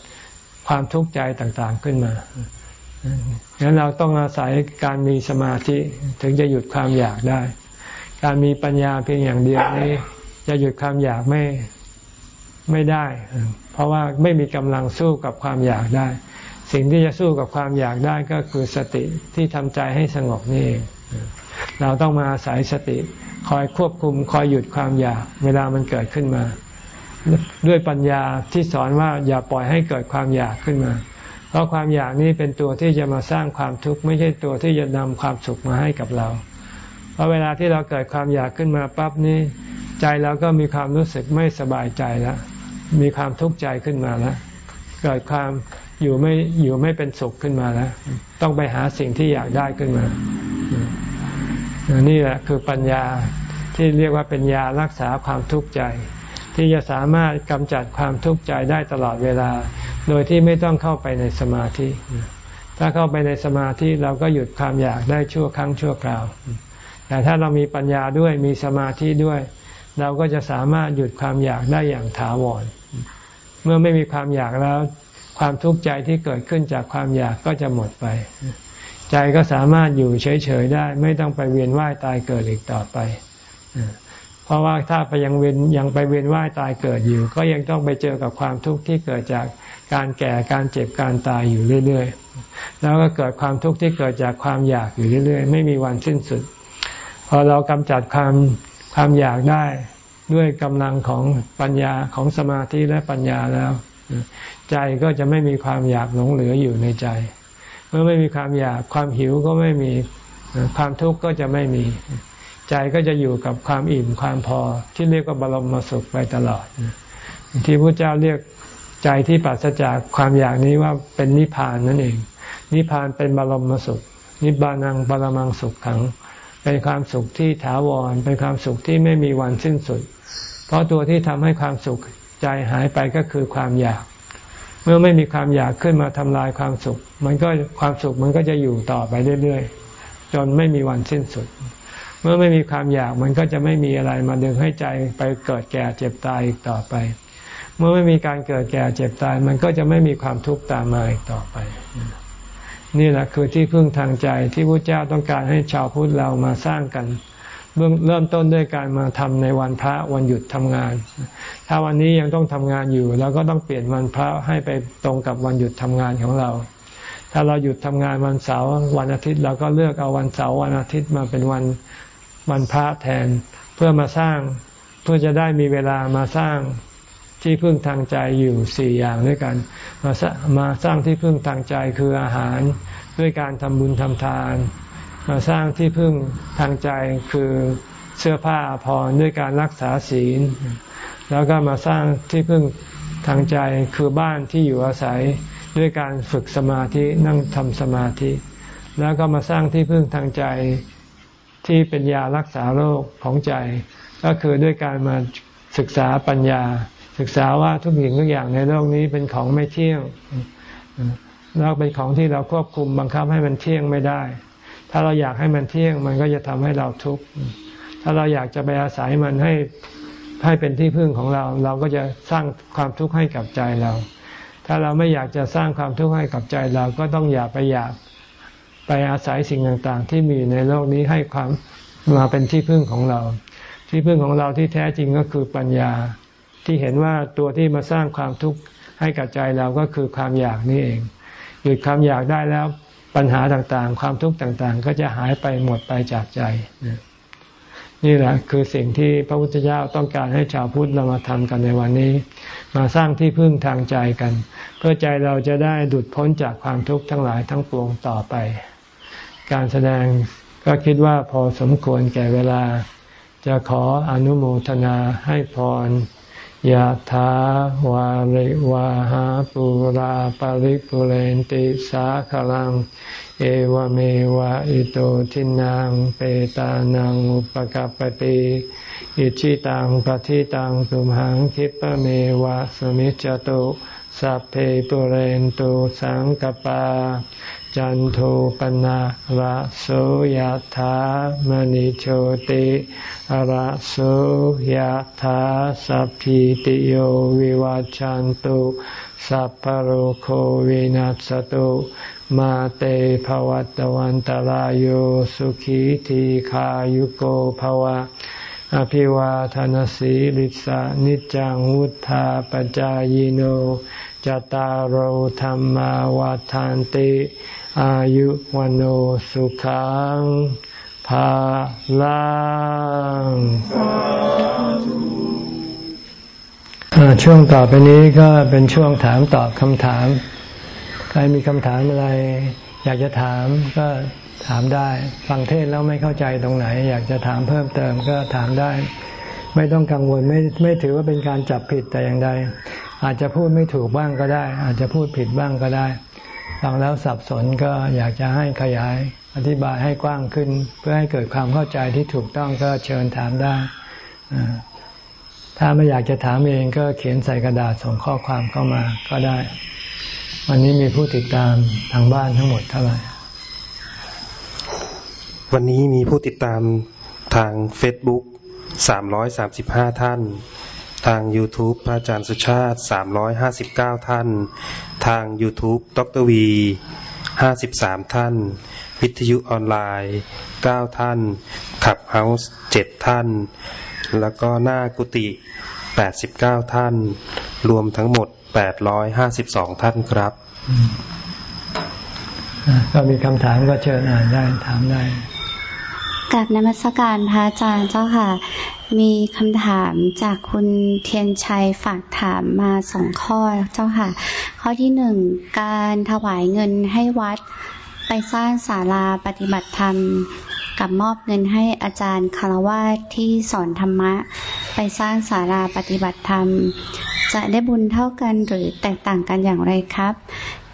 ความทุกข์ใจต่างๆขึ้นมาดังนั้นเราต้องอาศัยการมีสมาธิถึงจะหยุดความอยากได้ การมีปัญญาเพียงอย่างเดียวนี้ จะหยุดความอยากไม่ไม่ได้ เพราะว่าไม่มีกำลังสู้กับความอยากได้ สิ่งที่จะสู้กับความอยากได้ก็คือสติที่ทำใจให้สงบนี่เราต้องมาอาศัยสติ คอยควบคุมคอยหยุดความอยากเวลามันเกิดขึ้นมา ด้วยปัญญาที่สอนว่าอย่าปล่อยให้เกิดความอยากขึ้นมา เพราะความอยากนี้เป็นตัวที่จะมาสร้างความทุกข์ไม่ใช่ตัวที่จะนำความสุขมาให้กับเรา เพราะเวลาที่เราเกิดความอยากขึ้นมาปั๊บนี้ ใจเราก็มีความรู้สึกไม่สบายใจแล้วมีความทุกข์ใจขึ้นมาแล้วเกิดความอยู่ไม่อยู่ไม่เป็นสุขขึ้นมาแล้ว ต้องไปหาสิ่งที่อยากได้ขึ้นมา นี่แหละคือปัญญาที่เรียกว่าเป็นยารักษาความทุกข์ใจ ที่จะสามารถกำจัดความทุกข์ใจได้ตลอดเวลา โดยที่ไม่ต้องเข้าไปในสมาธิ ถ้าเข้าไปในสมาธิเราก็หยุดความอยากได้ชั่วครั้งชั่วคราว แต่ถ้าเรามีปัญญาด้วยมีสมาธิด้วย เราก็จะสามารถหยุดความอยากได้อย่างถาวร เมื่อไม่มีความอยากแล้ว ความทุกข์ใจที่เกิดขึ้นจากความอยากก็จะหมดไป ใจก็สามารถอยู่เฉยๆได้ ไม่ต้องไปเวียนว่ายตายเกิดอีกต่อไป เพราะว่าถ้าไปยังเวียนยังไปเวียนว่ายตายเกิดอยู่ ก็ยังต้องไปเจอกับความทุกข์ที่เกิดจากการแก่การเจ็บการตายอยู่เรื่อยๆ แล้วก็เกิดความทุกข์ที่เกิดจากความอยากอยู่เรื่อยๆ ไม่มีวันสิ้นสุด พอเรากำจัดความความอยากได้ด้วยกำลังของปัญญาของสมาธิและปัญญาแล้ว ใจก็จะไม่มีความอยากหลงเหลืออยู่ในใจ เมื่อไม่มีความอยากความหิวก็ไม่มีความทุกข์ก็จะไม่มี ใจก็จะอยู่กับความอิ่มความพอที่เรียกว่าบรมสุขไปตลอด ที่พระเจ้าเรียกใจที่ปราศจากความอยากนี้ว่าเป็นนิพพานนั่นเอง นิพพานเป็นบรมสุข นิบานังบรมังสุขขัง เป็นความสุขที่ถาวร เป็นความสุขที่ไม่มีวันสิ้นสุด เพราะตัวที่ทำให้ความสุขใจหายไปก็คือความอยาก เมื่อไม่มีความอยากขึ้นมาทำลายความสุข มันก็ความสุขมันก็จะอยู่ต่อไปเรื่อยๆ จนไม่มีวันสิ้นสุด เมื่อไม่มีความอยากมันก็จะไม่มีอะไรมาดึงให้ใจไปเกิดแก่เจ็บตายอีกต่อไป เมื่อไม่มีการเกิดแก่เจ็บตาย มันก็จะไม่มีความทุกข์ตามมาอีกต่อไป นี่แหละคือที่พึ่งทางใจที่พระเจ้าต้องการให้ชาวพุทธเรามาสร้างกัน เบื้องเริ่มต้นด้วยการมาทำในวันพระวันหยุดทำงาน ถ้าวันนี้ยังต้องทำงานอยู่เราก็ต้องเปลี่ยนวันพระให้ไปตรงกับวันหยุดทำงานของเรา ถ้าเราหยุดทำงานวันเสาร์วันอาทิตย์เราก็เลือกเอาวันเสาร์วันอาทิตย์มาเป็นวันวันพระแทน เพื่อมาสร้างเพื่อจะได้มีเวลามาสร้างที่พึ่งทางใจอยู่สี่อย่างด้วยกัน มามาสร้างที่พึ่งทางใจคืออาหารด้วยการทำบุญทำทาน มาสร้างที่พึ่งทางใจคือเสื้อผ้าพรด้วยการรักษาศีล แล้วก็มาสร้างที่พึ่งทางใจคือบ้านที่อยู่อาศัยด้วยการฝึกสมาธินั่งทำสมาธิ แล้วก็มาสร้างที่พึ่งทางใจที่เป็นยารักษาโรคของใจ ก็คือด้วยการมาศึกษาปัญญา ศึกษาว่าทุกสิ่งทุกอย่างในโลกนี้เป็นของไม่เที่ยงแล้วเป็นของที่เราควบคุมบังคับให้มันเที่ยงไม่ได้ ถ้าเราอยากให้มันเที่ยงมันก็จะทำให้เราทุกข์ ถ้าเราอยากจะไปอาศัยมันให้ให้เป็นที่พึ่งของเรา เราก็จะสร้างความทุกข์ให้กับใจเรา ถ้าเราไม่อยากจะสร้างความทุกข์ให้กับใจเราก็ต้องอย่าไปอยากไปอาศัยสิ่งต่างๆ ที่มีในโลกนี้ให้ความมาเป็นที่พึ่งของเรา ที่พึ่งของเราที่แท้จริงก็คือปัญญา ที่เห็นว่าตัวที่มาสร้างความทุกข์ให้กับใจเราก็คือความอยากนี่เอง หยุดความอยากได้แล้ว ปัญหาต่างๆ ความทุกข์ต่างๆ ก็จะหายไปหมดไปจากใจ นี่แหละคือสิ่งที่พระพุทธเจ้าต้องการให้ชาวพุทธเรามาทำกันในวันนี้ มาสร้างที่พึ่งทางใจกัน เพื่อใจเราจะได้ดุดพ้นจากความทุกข์ทั้งหลายทั้งปวงต่อไป การแสดงก็คิดว่าพอสมควรแก่เวลา จะขออนุโมทนาให้พร ยะถาวาริวาหาปุราปาริปุเรนติสาขลัง เอวเมวะอิโตทินังเปตานังอุปกปติอิชิตังปฏิตังตุมหังคิปเมวะสมิจจตุสัพเพปุเรนตุสังกปา จันโทปนะระโสยธามณิโชติระโสยธาสัพพิติโยวิวัจจันตุสัพพโรโควินัสตุมาเตภวัตวันตารโยสุขีทีขายุโกภวะ อภิวาทานสีลิสานิจังวุธาปจายโน จตารโหธรรมวาทานติ อายุวันโอสุขังภาลังช่วงต่อไปนี้ก็เป็นช่วงถามตอบคำถาม ใครมีคำถามอะไร อยากจะถามก็ถามได้ ฟังเทศแล้วไม่เข้าใจตรงไหน อยากจะถามเพิ่มเติมก็ถามได้ ไม่ต้องกังวลไม่ไม่ถือว่าเป็นการจับผิดแต่อย่างใด อาจจะพูดไม่ถูกบ้างก็ได้ อาจจะพูดผิดบ้างก็ได้ฟังแล้วสับสนก็อยากจะให้ขยายอธิบายให้กว้างขึ้น เพื่อให้เกิดความเข้าใจที่ถูกต้องก็เชิญถามได้ถ้าไม่อยากจะถามเองก็เขียนใส่กระดาษส่งข้อความเข้ามาก็ได้ วันนี้มีผู้ติดตามทางบ้านทั้งหมดเท่าไหร่ วันนี้มีผู้ติดตามทาง Facebook 335 ท่าน ทาง YouTube พระอาจารย์สุชาติ 359 ท่าน ทาง YouTube ดรวี 53 ท่าน วิทยุออนไลน์ 9 ท่านขับเฮาส์7ท่าน แล้วก็หน้ากุฏิ89 ท่าน รวมทั้งหมด 852 ท่านครับ ก็มีคำถามก็เชิญอ่านได้ถามได้กับนมัสการพระอาจารย์เจ้าค่ะ มีคำถามจากคุณเทียนชัยฝากถามมาสองข้อเจ้าค่ะ ข้อที่หนึ่งการถวายเงินให้วัดไปสร้างศาลาปฏิบัติธรรม กับมอบเงินให้อาจารย์คารวะที่สอนธรรมะ ไปสร้างศาลาปฏิบัติธรรม จะได้บุญเท่ากันหรือแตกต่างกันอย่างไรครับ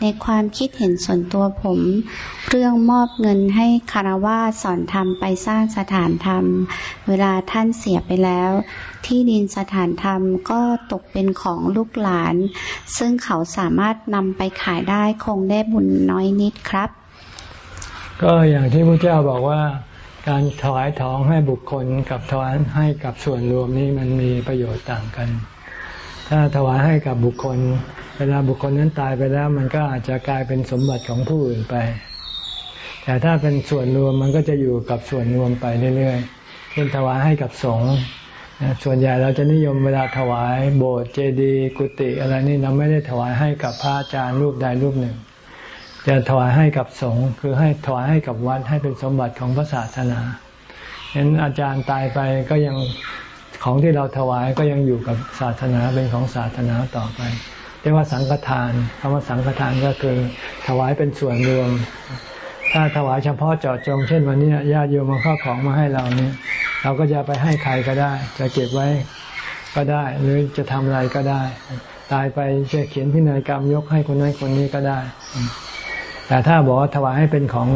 ในความคิดเห็นส่วนตัวผม เรื่องมอบเงินให้คารวาสอนธรรมไปสร้างสถานธรรม เวลาท่านเสียไปแล้ว ที่ดินสถานธรรมก็ตกเป็นของลูกหลาน ซึ่งเขาสามารถนำไปขายได้คงได้บุญน้อยนิดครับ ก็อย่างที่พระเจ้าบอกว่าการถวายทองให้บุคคลกับถวายให้กับส่วนรวมนี้มันมีประโยชน์ต่างกัน ถ้าถวายให้กับบุคคล เวลาบุคคลนั้นตายไปแล้ว มันก็อาจจะกลายเป็นสมบัติของผู้อื่นไป แต่ถ้าเป็นส่วนรวมมันก็จะอยู่กับส่วนรวมไปเรื่อยๆเช่นถวายให้กับสงฆ์ส่วนใหญ่เราจะนิยมเวลาถวายโบสถ์เจดีย์กุฏิอะไรนี่เราไม่ได้ถวายให้กับพระอาจารย์รูปใดรูปหนึ่ง จะถวายให้กับสงฆ์คือให้ถวายให้กับวัดให้เป็นสมบัติของพระศาสนาเห็นอาจารย์ตายไปก็ยัง ของที่เราถวายก็ยังอยู่กับศาสนาเป็นของศาสนาต่อไปเรียกว่าสังฆทานคำว่าสังฆทานก็คือถวายเป็นส่วนรวม ถ้าถวายเฉพาะเจาะจง เช่นวันนี้ญาติโยมมาข้าของมาให้เราเนี่ย เราก็จะไปให้ใครก็ได้ จะเก็บไว้ก็ได้ หรือจะทำอะไรก็ได้ ตายไปจะเขียนพินัยกรรมยกให้คนนั้นคนนี้ก็ได้ แต่ถ้าบอกว่าถวายให้เป็นของ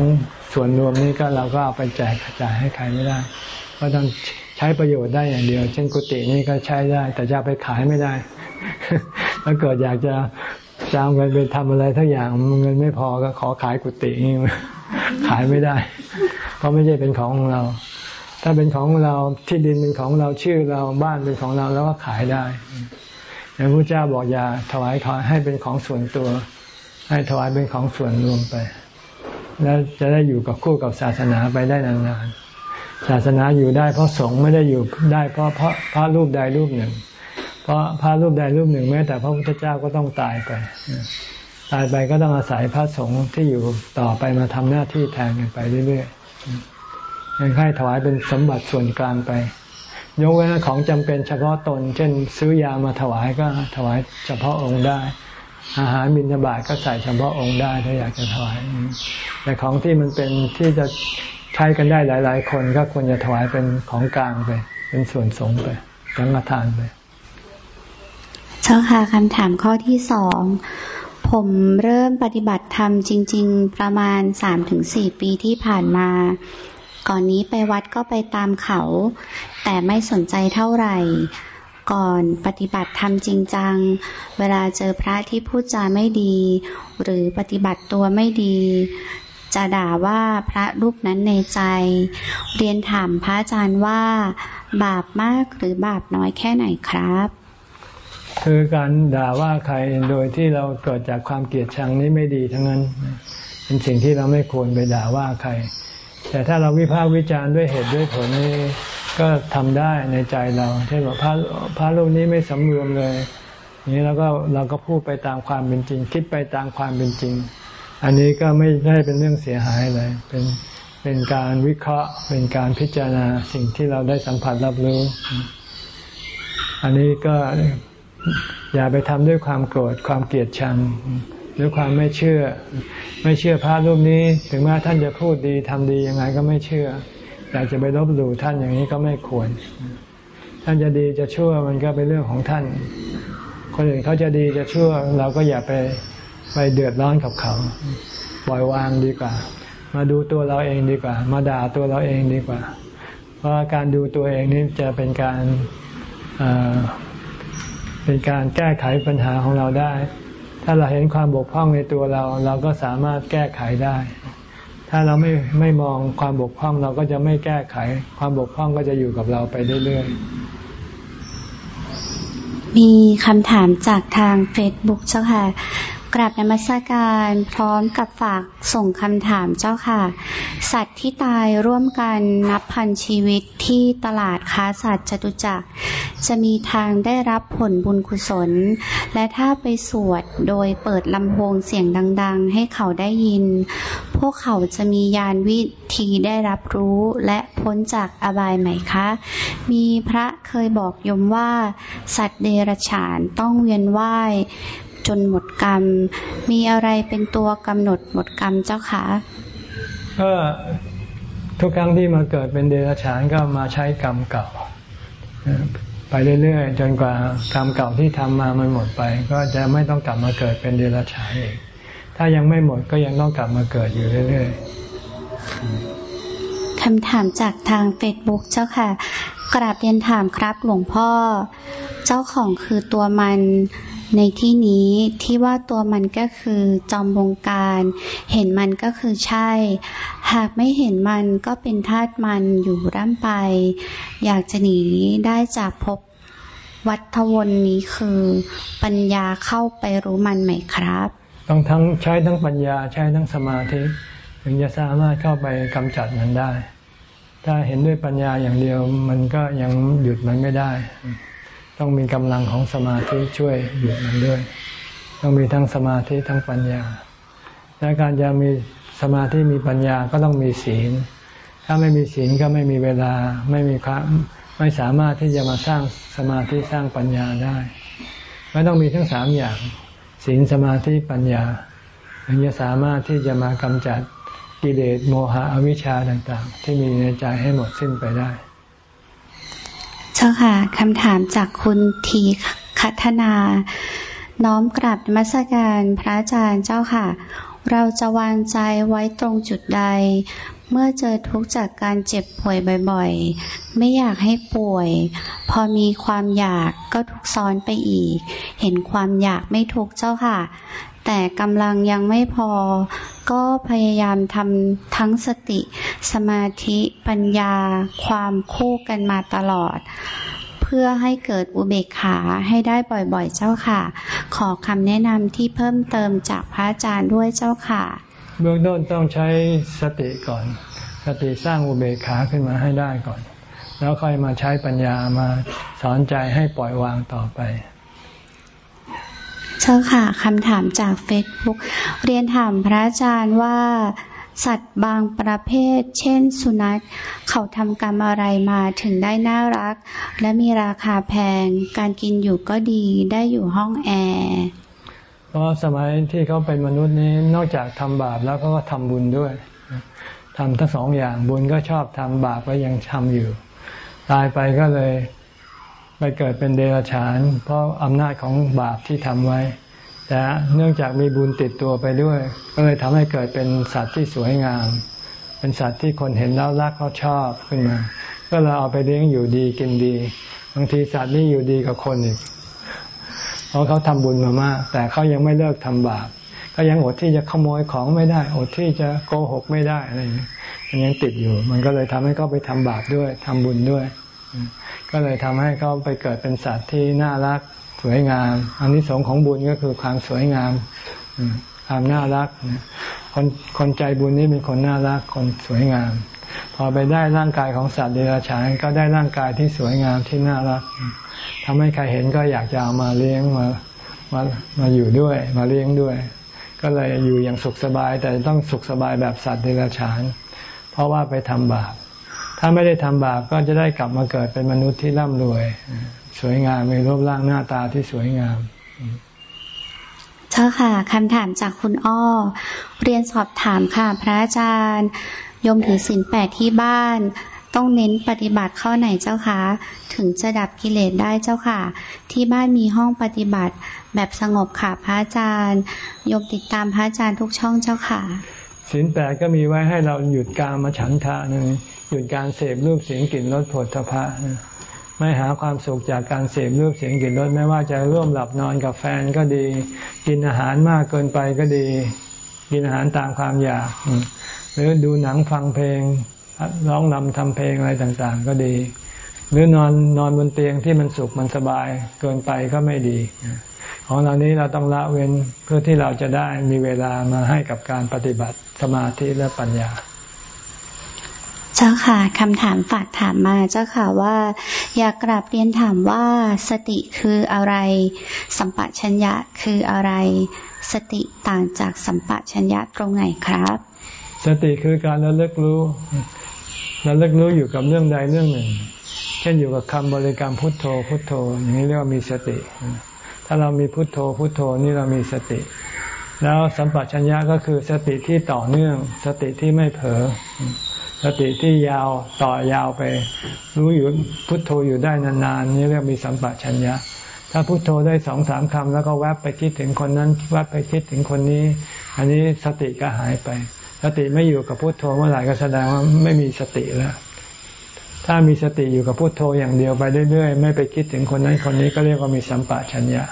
ส่วนรวมนี้ก็เราก็เอาไปแจกจ่ายให้ใครไม่ได้ ก็ต้อง ช้ประโยชน์ได้อย่างเดียว เช่นกุฏินี่ก็ใช้ได้ แต่จะไปขายไม่ได้ถ้าเกิดอยากจะจะเอาเงินไปทำอะไรทั้งอย่างเงินไม่พอก็ขอขายกุฏินี่ขายไม่ได้ เพราะไม่ใช่เป็นของของเรา ถ้าเป็นของเราที่ดินเป็นของเราชื่อเราบ้านเป็นของเราแล้วก็ขายได้อย่างพระเจ้าบอกอย่าถวายขอให้เป็นของส่วนตัว ให้ถวายเป็นของส่วนรวมไป แล้วจะได้อยู่กับคู่กับศาสนาไปได้นานๆ ศาสนาอยู่ได้เพราะสงฆ์ไม่ได้อยู่ได้เพราะพระพระรูปใดรูปหนึ่ง เพราะพระรูปใดรูปหนึ่งแม้แต่พระพุทธเจ้าก็ต้องตายไปตายไปก็ต้องอาศัยพระสงฆ์ที่อยู่ต่อไปมาทำหน้าที่แทนกันไปเรื่อยๆยังให้ถวายเป็นสมบัติส่วนกลางไป ยกเว้นของจำเป็นเฉพาะตน เช่น ซื้อยามาถวายก็ถวายเฉพาะองค์ได้ อาหารบิณฑบาตก็ใส่เฉพาะองค์ได้ถ้าอยากจะถวายแต่ของที่มันเป็นที่จะ ใช้กันได้หลาย ๆ คนก็ควรจะถวายเป็นของกลางไป เป็นส่วนสงไปสังฆทานไปเจ้าค่ะคำถามข้อที่สองผมเริ่มปฏิบัติธรรมจริง ๆ ประมาณสามถึงสี่ปีที่ผ่านมา ก่อนนี้ไปวัดก็ไปตามเขา แต่ไม่สนใจเท่าไหร่ ก่อนปฏิบัติธรรมจริงจัง เวลาเจอพระที่พูดจาไม่ดี หรือปฏิบัติตัวไม่ดี จะด่าว่าพระรูปนั้นในใจ เรียนถามพระอาจารย์ว่า บาปมากหรือบาปน้อยแค่ไหนครับ คือการด่าว่าใครโดยที่เราเกิดจากความเกลียดชังนี้ไม่ดีทั้งนั้น เป็นสิ่งที่เราไม่ควรไปด่าว่าใคร แต่ถ้าเราวิพากษ์วิจารณ์ด้วยเหตุด้วยผลนี้ก็ทำได้ในใจเราเช่นว่าพระพระรูปนี้ไม่สำรวมเลยนี้เราก็เราก็พูดไปตามความเป็นจริง คิดไปตามความเป็นจริง อันนี้ก็ไม่ได้เป็นเรื่องเสียหายเลย เป็นเป็นการวิเคราะห์ เป็นการพิจารณาสิ่งที่เราได้สัมผัสรับรู้ อันนี้ก็อย่าไปทำด้วยความโกรธความเกลียดชังด้วยความไม่เชื่อ ไม่เชื่อพระรูปนี้ ถึงแม้ท่านจะพูดดีทำดียังไงก็ไม่เชื่ออยากจะไปลบหลู่ท่านอย่างนี้ก็ไม่ควร ท่านจะดีจะชั่วมันก็เป็นเรื่องของท่าน คนอื่นเขาจะดีจะชั่ว เราก็อย่าไป ไปเดือดร้อนกับเขา ปล่อยวางดีกว่า มาดูตัวเราเองดีกว่า มาด่าตัวเราเองดีกว่า เพราะการดูตัวเองนี่จะเป็นการเป็นการแก้ไขปัญหาของเราได้ ถ้าเราเห็นความบกพร่องในตัวเรา เราก็สามารถแก้ไขได้ถถ้าเราไม่ไม่มองความบกพร่องเราก็จะไม่แก้ไข ความบกพร่องก็จะอยู่กับเราไปเรื่อยๆมีคำถามจากทางเฟซบุ๊กเจ้าค่ะ กราบนมัสการพร้อมกับฝากส่งคำถามเจ้าค่ะ สัตว์ที่ตายร่วมกันนับพันชีวิตที่ตลาดค้าสัตว์จตุจักร จะมีทางได้รับผลบุญกุศล และถ้าไปสวดโดยเปิดลำโพงเสียงดัง ๆ ให้เขาได้ยิน พวกเขาจะมียานวิธีได้รับรู้และพ้นจากอบายไหมคะ มีพระเคยบอกยมว่า สัตว์เดรัจฉานต้องเวียนว่าย จนหมดกรรม มีอะไรเป็นตัวกำหนดหมดกรรมเจ้าคะก็ทุกครั้งที่มาเกิดเป็นเดรัจฉานก็มาใช้กรรมเก่าไปเรื่อยๆจนกว่ากรรมเก่าที่ทำมามันหมดไป ก็จะไม่ต้องกลับมาเกิดเป็นเดรัจฉานอีกถ้ายังไม่หมดก็ยังต้องกลับมาเกิดอยู่เรื่อยๆคำถามจากทางเฟซบุ๊กเจ้าค่ะ กราบเรียนถามครับหลวงพ่อ เจ้าของคือตัวมัน ในที่นี้ที่ว่าตัวมันก็คือจอมวงการ เห็นมันก็คือใช่ หากไม่เห็นมันก็เป็นธาตุมันอยู่ร่ำไป อยากจะหนีได้จากภพวัฏวนนี้คือปัญญาเข้าไปรู้มันไหมครับ ต้องทั้งใช้ทั้งปัญญาใช้ทั้งสมาธิ ถึงจะสามารถเข้าไปกำจัดมันได้ ถ้าเห็นด้วยปัญญาอย่างเดียวมันก็ยังหยุดมันไม่ได้ ต้องมีกำลังของสมาธิช่วยหยุดมันด้วย ต้องมีทั้งสมาธิทั้งปัญญา และการจะมีสมาธิมีปัญญาก็ต้องมีศีล ถ้าไม่มีศีลก็ไม่มีเวลาไม่มีความไม่สามารถที่จะมาสร้างสมาธิสร้างปัญญาได้ ไม่ต้องมีทั้งสามอย่าง ศีลสมาธิปัญญาถึงจะสามารถที่จะมากำจัดกิเลสโมหะอวิชชาต่าง ๆ ที่มีในใจให้หมดสิ้นไปได้ จ้าค่ะคำถามจากคุณทีคัฒนา น้อมกราบมัสการพระอาจารย์เจ้าค่ะ เราจะวางใจไว้ตรงจุดใด เมื่อเจอทุกข์จากการเจ็บป่วยบ่อยๆ ไม่อยากให้ป่วย พอมีความอยากก็ทุกซ้อนไปอีก เห็นความอยากไม่ทุกเจ้าค่ะ แต่กำลังยังไม่พอ ก็พยายามทำทั้งสติ สมาธิปัญญา ความคู่กันมาตลอด เพื่อให้เกิดอุเบกขาให้ได้บ่อยๆ เจ้าค่ะ ขอคำแนะนำที่เพิ่มเติมจากพระอาจารย์ด้วยเจ้าค่ะ เบื้องต้นต้องใช้สติก่อน สติสร้างอุเบกขาขึ้นมาให้ได้ก่อน แล้วค่อยมาใช้ปัญญามาสอนใจให้ปล่อยวางต่อไปเจ้าค่ะคำถามจากเฟซบุ๊กเรียนถามพระอาจารย์ว่า สัตว์บางประเภท เช่น สุนัข เขาทำกรรมอะไรมาถึงได้น่ารัก และมีราคาแพง การกินอยู่ก็ดีได้อยู่ห้องแอร์ เพราะสมัยที่เขาเป็นมนุษย์นี้นอกจากทำบาปแล้วเขาก็ทำบุญด้วยทำทั้งสองอย่างบุญก็ชอบทำบาปก็ยังทำอยู่ ตายไปก็เลยไปเกิดเป็นเดรัจฉาน เพราะอำนาจของบาปที่ทำไว้ แต่เนื่องจากมีบุญติดตัวไปด้วย ก็เลยทำให้เกิดเป็นสัตว์ที่สวยงาม เป็นสัตว์ที่คนเห็นแล้วรักเขาชอบขึ้นมา ก็เราเอาไปเลี้ยงอยู่ดีกินดี บางทีสัตว์นี่อยู่ดีกับคนอีก เพราะเขาทำบุญมามาก แต่เขายังไม่เลิกทำบาปก็ยังอดที่จะขโมยของไม่ได้ อดที่จะโกหกไม่ได้อะไรอย่างนี้มันยังติดอยู่ มันก็เลยทำให้เขาไปทำบาปด้วยทำบุญด้วย ก็เลยทำให้เขาไปเกิดเป็นสัตว์ที่น่ารักสวยงามอันนี้สงของบุญก็คือความสวยงามความน่ารักคนคนใจบุญนี่เป็นคนน่ารักคนสวยงาม พอไปได้ร่างกายของสัตว์เดรัจฉานก็ได้ร่างกายที่สวยงามที่น่ารัก ทำให้ใครเห็นก็อยากจะเอามาเลี้ยงมามามาอยู่ด้วย มาเลี้ยงด้วย ก็เลยอยู่อย่างสุขสบาย แต่ต้องสุขสบายแบบสัตว์เดรัจฉาน เพราะว่าไปทำบาปถ้าไม่ได้ทำบาปก็จะได้กลับมาเกิดเป็นมนุษย์ที่ร่ำรวย สวยงามมีรูปร่างหน้าตาที่สวยงามเจ้าค่ะคำถามจากคุณอ้อ เรียนสอบถามค่ะ พระอาจารย์ ยมถือศีลแปดที่บ้าน ต้องเน้นปฏิบัติข้อไหนเจ้าคะถึงจะดับกิเลสได้เจ้าค่ะ ที่บ้านมีห้องปฏิบัติแบบสงบค่ะพระอาจารย์ยมติดตามพระอาจารย์ทุกช่องเจ้าค่ะศีลแปดก็มีไว้ให้เราหยุดการมาฉันทะนะหยุดการเสพรูปเสียงกลิ่นรสผลทพะนะไม่หาความสุขจากการเสพรูปเสียงกลิ่นรสไม่ว่าจะร่วมหลับนอนกับแฟนก็ดี กินอาหารมากเกินไปก็ดี กินอาหารตามความอยาก หรือดูหนังฟังเพลง ร้องนำทำเพลงอะไรต่างๆ ก็ดี หรือนอนนอนบนเตียงที่มันสุขมันสบายเกินไปก็ไม่ดี ของเรานี้เราต้องละเว้นเพื่อที่เราจะได้มีเวลามาให้กับการปฏิบัติสมาธิและปัญญาเจ้าค่ะคำถามฝากถามมาเจ้าค่ะว่า อยากกราบเรียนถามว่าสติคืออะไร สัมปชัญญะคืออะไร สติต่างจากสัมปชัญญะตรงไหนครับ สติคือการระลึกรู้ ระลึกรู้อยู่กับเรื่องใดเรื่องหนึ่ง เช่นอยู่กับคำบริกรรมพุทโธพุทโธ อย่างนี้เรียกว่ามีสติ ถ้าเรามีพุทโธพุทโธนี่เรามีสติ แล้วสัมปชัญญะก็คือสติที่ต่อเนื่อง สติที่ไม่เผลอสติที่ยาวต่อยาวไป รู้อยู่พุทโธอยู่ได้นานๆนี่เรียกมีสัมปชัญญะถ้าพุทโธได้สองสามคำแล้วก็แวบไปคิดถึงคนนั้น แวบไปคิดถึงคนนี้ อันนี้สติก็หายไป สติไม่อยู่กับพุทโธเมื่อไหร่ก็แสดงว่าไม่มีสติแล้ว ถ้ามีสติอยู่กับพุทโธอย่างเดียวไปเรื่อยๆ ไม่ไปคิดถึงคนนั้นคนนี้ก็เรียกว่ามีสัมปะชัญญะ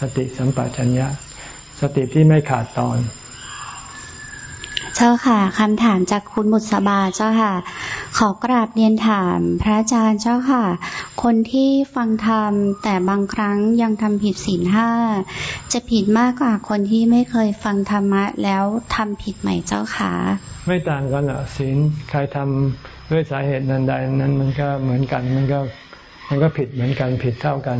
สติสัมปะชัญญะ สติที่ไม่ขาดตอน เจ้าค่ะคำถามจากคุณบุษบาเจ้าค่ะ ขอกราบเรียนถามพระอาจารย์เจ้าค่ะ คนที่ฟังธรรมแต่บางครั้งยังทำผิดศีลห้าจะผิดมากกว่าคนที่ไม่เคยฟังธรรมะแล้วทำผิดใหม่เจ้าค่ะ ไม่ต่างกันหรอกศีลใครทำด้วยสาเหตุนั้นใดนั้นมันก็เหมือนกันมันก็มันก็ผิดเหมือนกันผิดเท่ากัน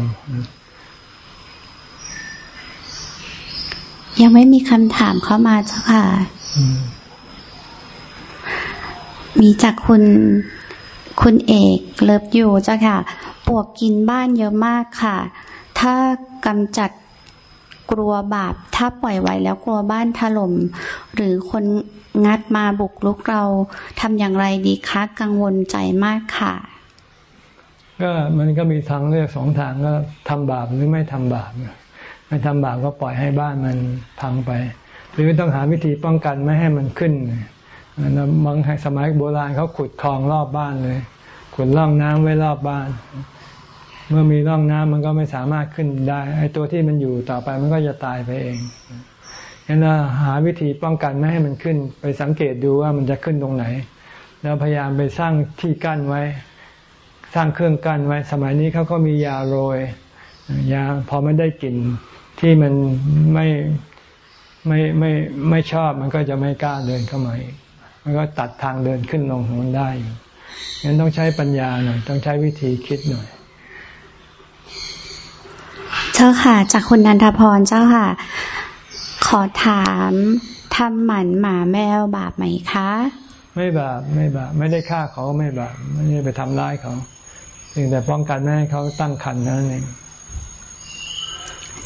ยังไม่มีคำถามเข้ามาเจ้าค่ะ มีจากคุณคุณเอกเลิฟอยู่จ้ะค่ะ ปวกกินบ้านเยอะมากค่ะ ถ้ากำจัดกลัวบาป ถ้าปล่อยไว้แล้วกลัวบ้านถล่ม หรือคนงัดมาบุกลุกเราทำอย่างไรดีคะกังวลใจมากค่ะ ก็มันก็มีทางเลือกสองทางก็ทำบาปหรือไม่ทำบาปไม่ทำบาปก็ปล่อยให้บ้านมันพังไป หรือต้องหาวิธีป้องกันไม่ให้มันขึ้น บางสมัยโบราณเขาขุดคลองรอบบ้านเลย ขุดร่องน้ำไว้รอบบ้าน เมื่อมีร่องน้ำมันก็ไม่สามารถขึ้นได้ไอ้ตัวที่มันอยู่ต่อไปมันก็จะตายไปเองงั้นเราหาวิธีป้องกันไม่ให้มันขึ้น ไปสังเกตดูว่ามันจะขึ้นตรงไหน แล้วพยายามไปสร้างที่กั้นไว้ สร้างเครื่องกั้นไว้ สมัยนี้เขาก็มียาโรยยาพอมันได้กลิ่นที่มันไม่ไม่ไม่ไม่ชอบมันก็จะไม่กล้าเดินเข้ามาอีก มันก็ตัดทางเดินขึ้นลงของมันได้อยู่งั้นต้องใช้ปัญญาหน่อยต้องใช้วิธีคิดหน่อย เจ้าค่ะ จากคุณนันทพรเจ้าค่ะ ขอถามทำหมันหมาแมวบาปไหมคะ ไม่บาปไม่บาปไม่ได้ฆ่าเขาไม่บาปไม่ได้ไปทำร้ายเขาเพียงแต่ป้องกันไม่ให้เขาตั้งคันนั่นเอง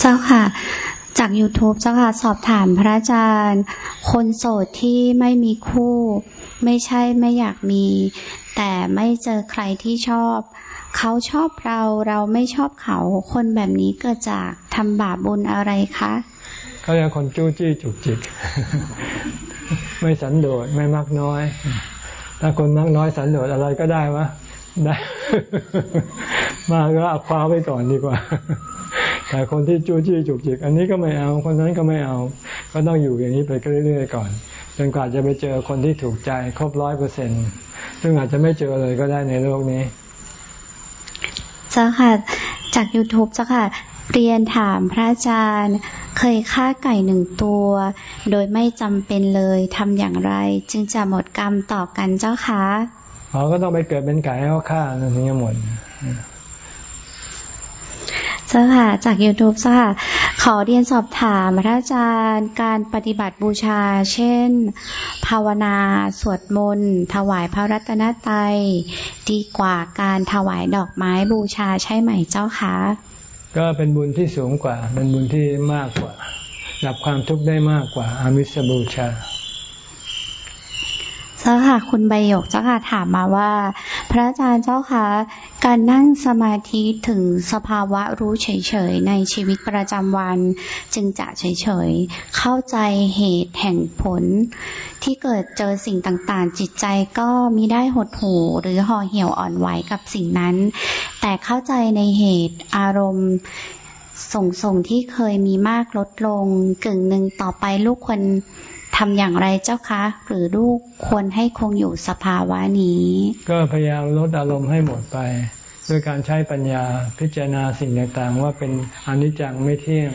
เจ้าค่ะ จาก YouTube เจ้าค่ะสอบถามพระอาจารย์ คนโสดที่ไม่มีคู่ ไม่ใช่ไม่อยากมี แต่ไม่เจอใครที่ชอบ เขาชอบเราเราไม่ชอบเขาคนแบบนี้เกิดจากทำบาปบุญอะไรคะเขาเรียกคนจู้จี้จุกจิก ไม่สันโดษไม่มักน้อย ถ้าคนมักน้อยสันโดษอะไรก็ได้วะได้ มาก็เอาคว้าไว้ก่อนดีกว่า แต่คนที่จู้จี้จุกจิก อันนี้ก็ไม่เอา คนนั้นก็ไม่เอา ก็ต้องอยู่อย่างนี้ไปเรื่อยๆก่อน จนกว่าจะไปเจอคนที่ถูกใจครบร้อยเปอร์เซ็นซึ่งอาจจะไม่เจอเลยก็ได้ในโลกนี้เจ้าค่ะ จาก YouTube เจ้าค่ะ เรียนถามพระอาจารย์ เคยฆ่าไก่หนึ่งตัว โดยไม่จำเป็นเลยทำอย่างไร จึงจะหมดกรรมต่อกันเจ้าคะอ๋อก็ต้องไปเกิดเป็นไก่ให้เขาฆ่าถึงจะหมด เจ้าค่ะ จาก YouTube เจ้าค่ะ ขอเรียนสอบถามพระอาจารย์การปฏิบัติบูชา เช่น ภาวนา สวดมนต์ ถวายพระรัตนตรัยดีกว่าการถวายดอกไม้บูชาใช่ไหมเจ้าคะก็เป็นบุญที่สูงกว่า เป็นบุญที่มากกว่า ดับความทุกข์ได้มากกว่าอามิสบูชา เจ้าค่ะคุณใบหยกเจ้าค่ะถามมาว่า พระอาจารย์เจ้าค่ะการนั่งสมาธิถึงสภาวะรู้เฉยๆในชีวิตประจำวันจึงจะเฉยๆเข้าใจเหตุแห่งผล ที่เกิดเจอสิ่งต่างๆ จิตใจก็มิได้หดหู่หรือห่อเหี่ยวอ่อนไหวกับสิ่งนั้น แต่เข้าใจในเหตุอารมณ์ส่งส่งที่เคยมีมากลดลงกึ่งหนึ่งต่อไปลูกคน ทำอย่างไรเจ้าคะ หรือลูกควรให้คงอยู่สภาวะนี้ ก็พยายามลดอารมณ์ให้หมดไป ด้วยการใช้ปัญญาพิจารณาสิ่งต่างๆ ว่าเป็นอนิจจังไม่เที่ยง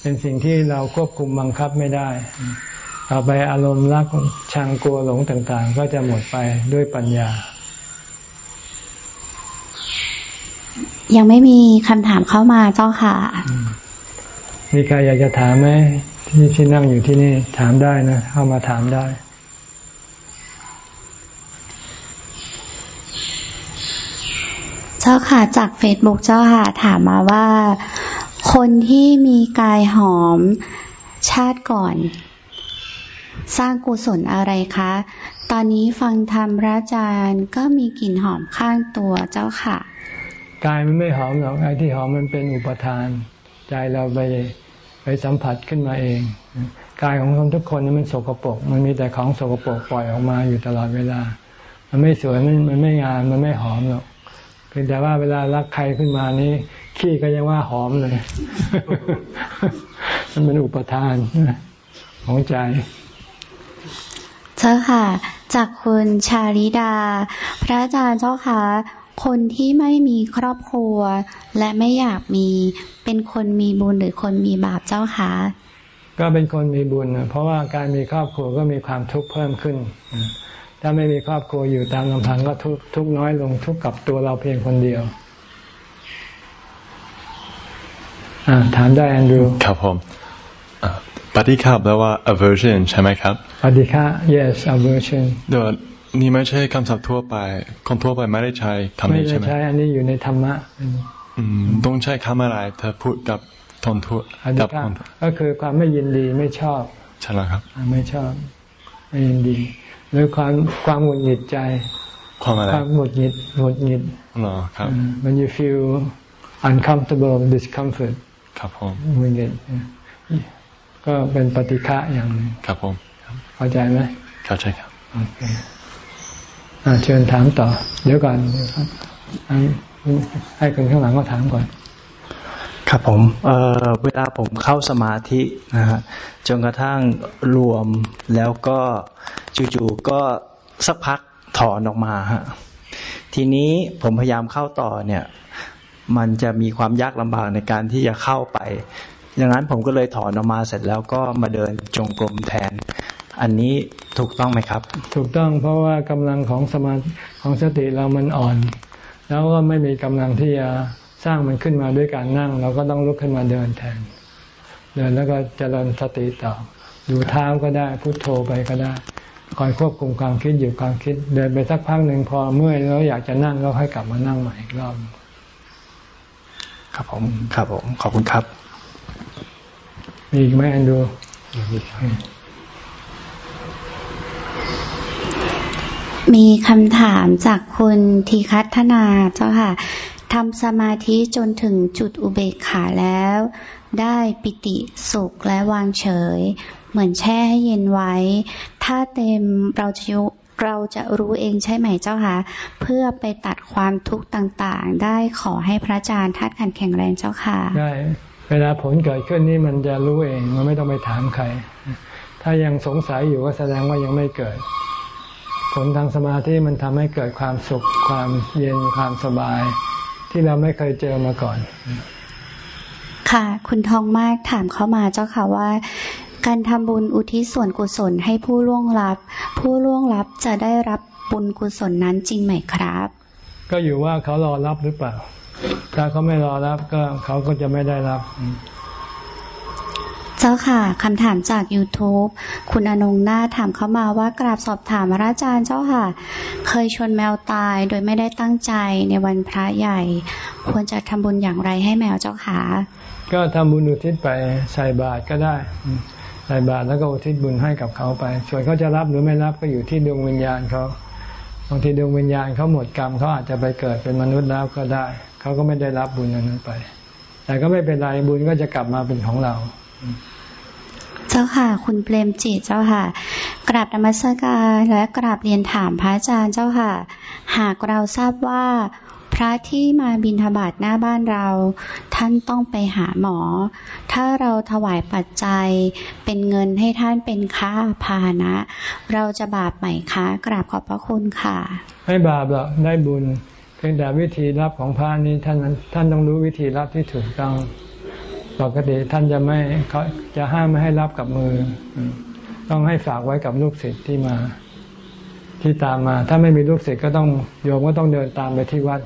เป็นสิ่งที่เราควบคุมบังคับไม่ได้ต่อไปอารมณ์รักชังกลัวหลงต่างๆ ก็จะหมดไปด้วยปัญญา ยังไม่มีคำถามเข้ามาเจ้าค่ะ มีใครอยากจะถามไหม ที่ที่นั่งอยู่ที่นี่ถามได้นะ เข้ามาถามได้ เจ้าค่ะจากเฟซบุ๊กเจ้าค่ะถามมาว่า คนที่มีกายหอมชาติก่อน สร้างกุศลอะไรคะ ตอนนี้ฟังธรรมพระอาจารย์ก็มีกลิ่นหอมข้างตัวเจ้าค่ะกายมันไม่หอมหรอกไอ้ที่หอมมันเป็นอุปทาน ใจเราไป ไปสัมผัสขึ้นมาเองกายของคนทุกคนนี่มันสกปรกมันมีแต่ของสกปรกปล่อยออกมาอยู่ตลอดเวลา มันไม่สวยมันมันไม่งามมันไม่หอมหรอกเพียงแต่ว่าเวลารักใครขึ้นมานี้ขี้ก็ยังว่าหอมเลย มันเป็นอุปทานของใจเจ้าค่ะ จากคุณชาลิดา พระอาจารย์เจ้าค่ะ คนที่ไม่มีครอบครัว และไม่อยากมีเป็นคนมีบุญหรือคนมีบาปเจ้าค่ะก็เป็นคนมีบุญนะเพราะว่าการมีครอบครัวก็มีความทุกข์เพิ่มขึ้น ถ้าไม่มีครอบครัวอยู่ตามลำพังก็ทุกทุกน้อยลงทุกกับตัวเราเพียงคนเดียวถามได้แอนดรูครับผมปฏิฆาแปลว่า aversion ใช่ไหมครับปฏิฆา yes aversion เดี๋ยว นี่ไม่ใช่คำศัพท์ทั่วไปคนทั่วไปไม่ได้ใช้คำนี้ใช่ไหมไม่ได้ใช้ อันนี้อยู่ในธรรมะอืมต้องใช้คำอะไรถ้าพูดกับทนทั่วกับคนก็คือความไม่ยินดีไม่ชอบใช่แล้วครับ ไม่ชอบ ไม่ยินดี หรือความความหงุดหงิดใจ ความอะไรความหงุดหงิดหงุดหงิดหรอครับ when you feel uncomfortable discomfort ครับผมหงุดหงิดก็เป็นปฏิฆะอย่างหนึ่งครับผม เข้าใจไหมเข้าใจครับโอเค เชิญถามต่อ เดี๋ยวก่อนให้คนข้างหลังก็ถามก่อน ครับผมเเวลาผมเข้าสมาธินะฮะจนกระทั่งรวมแล้วก็จู่ๆก็สักพักถอนออกมาฮะทีนี้ผมพยายามเข้าต่อเนี่ย มันจะมีความยากลำบากในการที่จะเข้าไปอย่างนั้นผมก็เลยถอนออกมาเสร็จแล้วก็มาเดินจงกรมแทน อันนี้ถูกต้องไหมครับ ถูกต้องเพราะว่ากำลังของสมาของสติเรามันอ่อน แล้วก็ไม่มีกำลังที่จะสร้างมันขึ้นมาด้วยการนั่ง เราก็ต้องลุกขึ้นมาเดินแทน เดินแล้วก็เจริญสติต่อดูเท้าก็ได้พุโทโธไปก็ได้คอยควบคุมความคิดอยู่ความคิด เดินไปสักพักหนึ่งพอเมื่อยแล้วอยากจะนั่งก็ค่อยกลับมานั่งใหม่อีกรอบครับผมครับผมขอบคุณครับ มีอีกไหมอันดูมีค มีคำถามจากคุณทีคัฒนาเจ้าค่ะทำสมาธิจนถึงจุดอุเบกขาแล้ว ได้ปิติสุขและวางเฉย เหมือนแช่ให้เย็นไว้ ถ้าเต็มเราจะเราจะรู้เองใช่ไหมเจ้าค่ะเพื่อไปตัดความทุกข์ต่างๆ ได้ขอให้พระอาจารย์ทัดขันแข็งแรงเจ้าค่ะได้เวลาผลเกิดขึ้นนี่มันจะรู้เองมันไม่ต้องไปถามใคร ถ้ายังสงสัยอยู่ก็แสดงว่ายังไม่เกิด ผลทางสมาธิมันทำให้เกิดความสุขความเย็นความสบาย ที่เราไม่เคยเจอมาก่อน ค่ะ คุณทองมากถามเข้ามาเจ้าค่ะว่า การทำบุญอุทิศส่วนกุศลให้ผู้ล่วงลับ ผู้ล่วงลับจะได้รับบุญกุศลนั้นจริงไหมครับ ก็อยู่ว่าเขารอรับหรือเปล่า ถ้าเขาไม่รอรับก็เขาก็จะไม่ได้รับ เจ้าค่ะคำถามจาก YouTube คุณอนงนาถามเข้ามาว่ากราบสอบถามพระอาจารย์เจ้าค่ะ เคยชนแมวตายโดยไม่ได้ตั้งใจในวันพระใหญ่ ควรจะทำบุญอย่างไรให้แมวเจ้าค่ะ ก็ทำบุญอุทิศไปใส่บาตรก็ได้ใส่บาตรแล้วก็อุทิศบุญให้กับเขาไป ส่วนเขาจะรับหรือไม่รับก็อยู่ที่ดวงวิญญาณเขาบางทีดวงวิญญาณเขาหมดกรรมเขาอาจจะไปเกิดเป็นมนุษย์แล้วก็ได้ เขาก็ไม่ได้รับบุญนั้นไป แต่ก็ไม่เป็นไรบุญก็จะกลับมาเป็นของเรา เจ้าค่ะ คุณเปรมจิตเจ้าค่ะกราบธรรมสการและกราบเรียนถามพระอาจารย์เจ้าค่ะ หากเราทราบว่าพระที่มาบิณฑบาตหน้าบ้านเรา ท่านต้องไปหาหมอ ถ้าเราถวายปัจจัยเป็นเงินให้ท่านเป็นค่าพาหนะ เราจะบาปไหมคะ กราบขอบพระคุณค่ะ ไม่บาปหรอกได้บุญ เพียงแต่วิธีรับของพระนี้ท่านท่านต้องรู้วิธีรับที่ถูกต้อง ปกติท่านจะไม่เขาจะห้ามไม่ให้รับกับมือ ต้องให้ฝากไว้กับลูกศิษย์ที่มา ที่ตามมา ถ้าไม่มีลูกศิษย์ก็ต้องโยมก็ต้องเดินตามไปที่วัด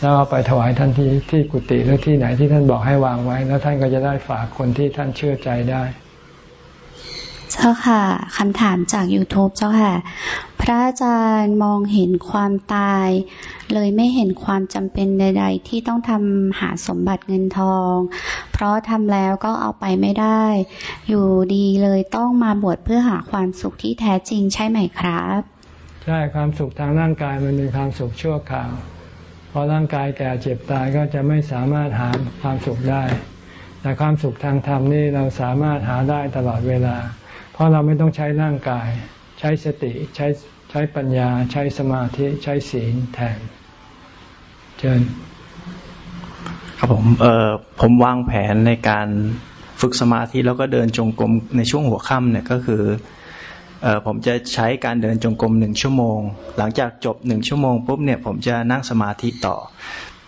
แล้วเอาไปถวายท่านที่ที่กุฏิหรือที่ไหนที่ท่านบอกให้วางไว้ แล้วท่านก็จะได้ฝากคนที่ท่านเชื่อใจได้ เจ้าค่ะคำถามจาก YouTube เจ้าค่ะ พระอาจารย์มองเห็นความตาย เลยไม่เห็นความจำเป็นใด ๆ ที่ต้องทำหาสมบัติเงินทอง เพราะทำแล้วก็เอาไปไม่ได้ อยู่ดีเลยต้องมาบวชเพื่อหาความสุขที่แท้จริงใช่ไหมครับ ใช่ความสุขทางร่างกายมันเป็นความสุขชั่วคราวพอร่างกายแก่เจ็บตายก็จะไม่สามารถหาความสุขได้ แต่ความสุขทางธรรมนี่เราสามารถหาได้ตลอดเวลา ราะเราไม่ต้องใช้ร่างกาย ใช้สติใช้ใช้ปัญญา ใช้สมาธิใช้ศีลแทนเชิญครับผมเอ่อผมวางแผนในการฝึกสมาธิแล้วก็เดินจงกรมในช่วงหัวค่ำเนี่ยก็คือเออผมจะใช้การเดินจงกรมหนึ่งชั่วโมง หลังจากจบหนึ่งชั่วโมงปุ๊บเนี่ยผมจะนั่งสมาธิต่อ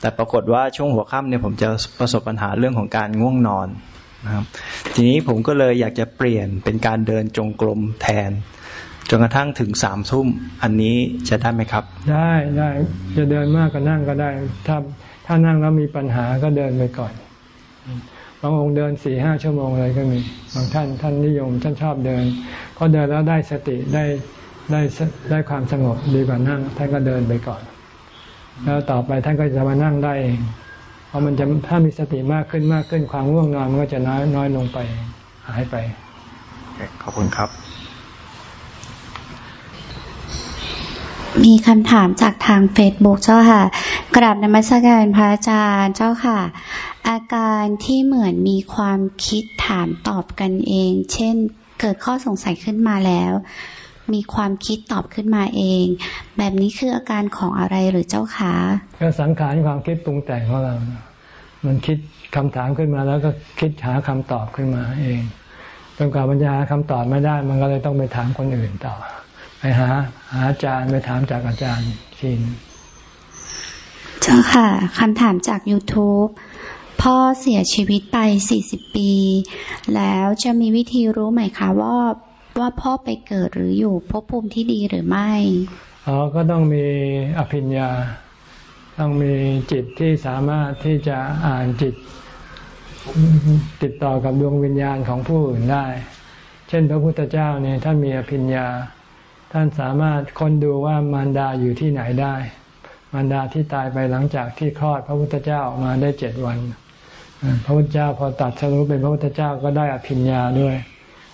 แต่ปรากฏว่าช่วงหัวค่ำเนี่ยผมจะประสบปัญหาเรื่องของการง่วงนอน นะครับ ทีนี้ผมก็เลยอยากจะเปลี่ยนเป็นการเดินจงกรมแทนจนกระทั่งถึงสามทุ่มอันนี้จะได้ไหมครับ ได้ได้จะเดินมากก็นั่งก็ได้ ถ้าถ้านั่งแล้วมีปัญหาก็เดินไปก่อนบางองค์เดินสี่ห้าชั่วโมงเลยก็มีบางท่านท่านนิยมท่านชอบเดินเพราะเดินแล้วได้สติได้ได้ได้ความสงบดีกว่านั่ง ท่านก็เดินไปก่อน แล้วต่อไปท่านก็จะมานั่งได้เอง พราะมันจะถ้ามีสติมากขึ้นมากขึ้นความง่วงนอนมันก็จะน้อยน้อยลงไปหายไปขอบคุณครับ มีคำถามจากทางเฟซบุ๊กเจ้าค่ะ กราบนมัสการพระอาจารย์เจ้าค่ะ อาการที่เหมือนมีความคิดถามตอบกันเอง เช่น เกิดข้อสงสัยขึ้นมาแล้ว มีความคิดตอบขึ้นมาเอง แบบนี้คืออาการของอะไรหรือเจ้าคะก็สังขารความคิดปรุงแต่งของเรา มันคิดคำถามขึ้นมาแล้วก็คิดหาคำตอบขึ้นมาเองจนกว่ามันจะหาคำตอบไม่ได้ มันก็เลยต้องไปถามคนอื่นต่อ ไปหาหาอาจารย์ไปถามจากอาจารย์ทีนงเจ้าค่ะคำถามจาก YouTube พ่อเสียชีวิตไป 40 ปี แล้วจะมีวิธีรู้ไหมคะว่า ว่าพ่อไปเกิดหรืออยู่ภพภูมิที่ดีหรือไม่อ๋อก็ต้องมีอภิญญา ต้องมีจิตที่สามารถที่จะอ่านจิตติดต่อกับดวงวิญญาณของผู้อื่นได้ เช่นพระพุทธเจ้าเนี่ยท่านมีอภิญญา ท่านสามารถค้นดูว่ามารดาอยู่ที่ไหนได้ มารดาที่ตายไปหลังจากที่คลอดพระพุทธเจ้าออกมาได้เจ็ดวัน พระพุทธเจ้าพอตัดสรุปเป็นพระพุทธเจ้าก็ได้อภิญญาด้วย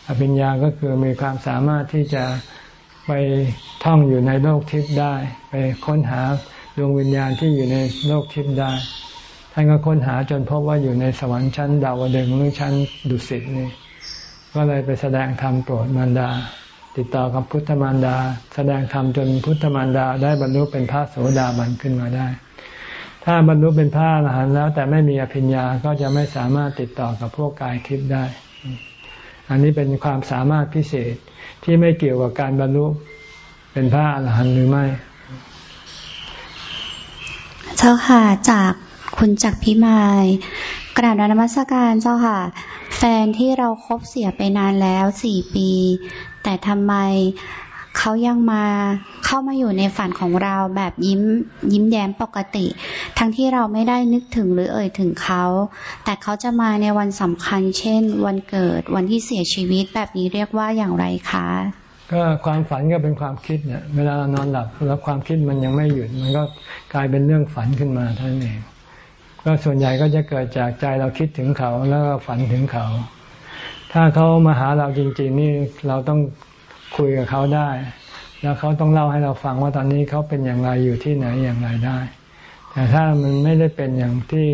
อภิญญาก็คือมีความสามารถที่จะไปท่องอยู่ในโลกทิพย์ได้ ไปค้นหาดวงวิญญาณที่อยู่ในโลกทิพย์ได้ ท่านก็ค้นหาจนพบว่าอยู่ในสวรรค์ชั้นดาวดึงหรือชั้นดุสิตนี่ก็เลยไปแสดงธรรมโปรดมารดา ติดต่อกับพุทธมารดา แสดงธรรมจนพุทธมารดาได้บรรลุเป็นพระโสดาบันขึ้นมาได้ ถ้าบรรลุเป็นพระอรหันต์แล้ว แต่ไม่มีอภิญญาก็จะไม่สามารถติดต่อกับพวกกายทิพย์ได้ อันนี้เป็นความสามารถพิเศษที่ไม่เกี่ยวกับการบรรลุเป็นพระอรหันต์หรือไม่ เจ้าค่ะจากคุณจักรพิมายกราบนมัสการเจ้าค่ะ แฟนที่เราคบเสียไปนานแล้วสี่ปี แต่ทำไม เขายังมาเข้ามาอยู่ในฝันของเราแบบยิ้มยิ้มแย้มปกติ ทั้งที่เราไม่ได้นึกถึงหรือเอ่ยถึงเขา แต่เขาจะมาในวันสำคัญ เช่น วันเกิดวันที่เสียชีวิตแบบนี้เรียกว่าอย่างไรคะ ก็ความฝันก็เป็นความคิดเนี่ยเวลาเรานอนหลับแล้วความคิดมันยังไม่หยุด มันก็กลายเป็นเรื่องฝันขึ้นมาท่านั้นเองก็ส่วนใหญ่ก็จะเกิดจากใจเราคิดถึงเขาแล้วก็ฝันถึงเขา ถ้าเขามาหาเราจริง ๆ นี่เราต้อง คุยกับเขาได้ แล้วเขาต้องเล่าให้เราฟังว่าตอนนี้เขาเป็นอย่างไรอยู่ที่ไหนอย่างไรได้ แต่ถ้ามันไม่ได้เป็นอย่างที่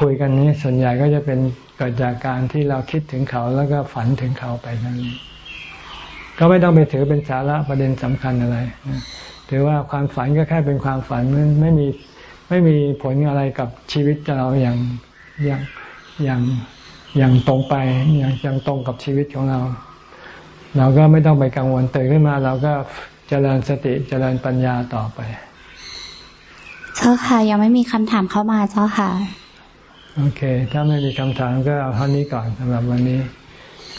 คุยกันนี้ส่วนใหญ่ก็จะเป็นเกิดจากการที่เราคิดถึงเขาแล้วก็ฝันถึงเขาไปนั่นเองก็ไม่ต้องไปถือเป็นสาระประเด็นสำคัญอะไรถือว่าความฝันก็แค่เป็นความฝันมันไม่มีไม่มีผลอะไรกับชีวิตเราอย่างอย่างอย่างอย่างตรงไปอย่างอย่างตรงกับชีวิตของเรา เราก็ไม่ต้องไปกังวลตื่นขึ้นมา เราก็เจริญสติเจริญปัญญาต่อไป เจ้าค่ะ ยังไม่มีคำถามเข้ามาเจ้าค่ะ โอเค ถ้าไม่มีคำถามก็เอาเท่านี้ก่อนสำหรับวันนี้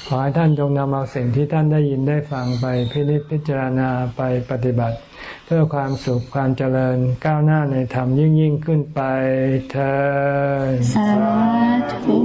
ขอให้ท่านจงนำเอาสิ่งที่ท่านได้ยินได้ฟังไปพิจิตพิจารณาไปปฏิบัติ เพื่อความสุขความเจริญก้าวหน้าในธรรมยิ่งยิ่งขึ้นไปเธอสาธุ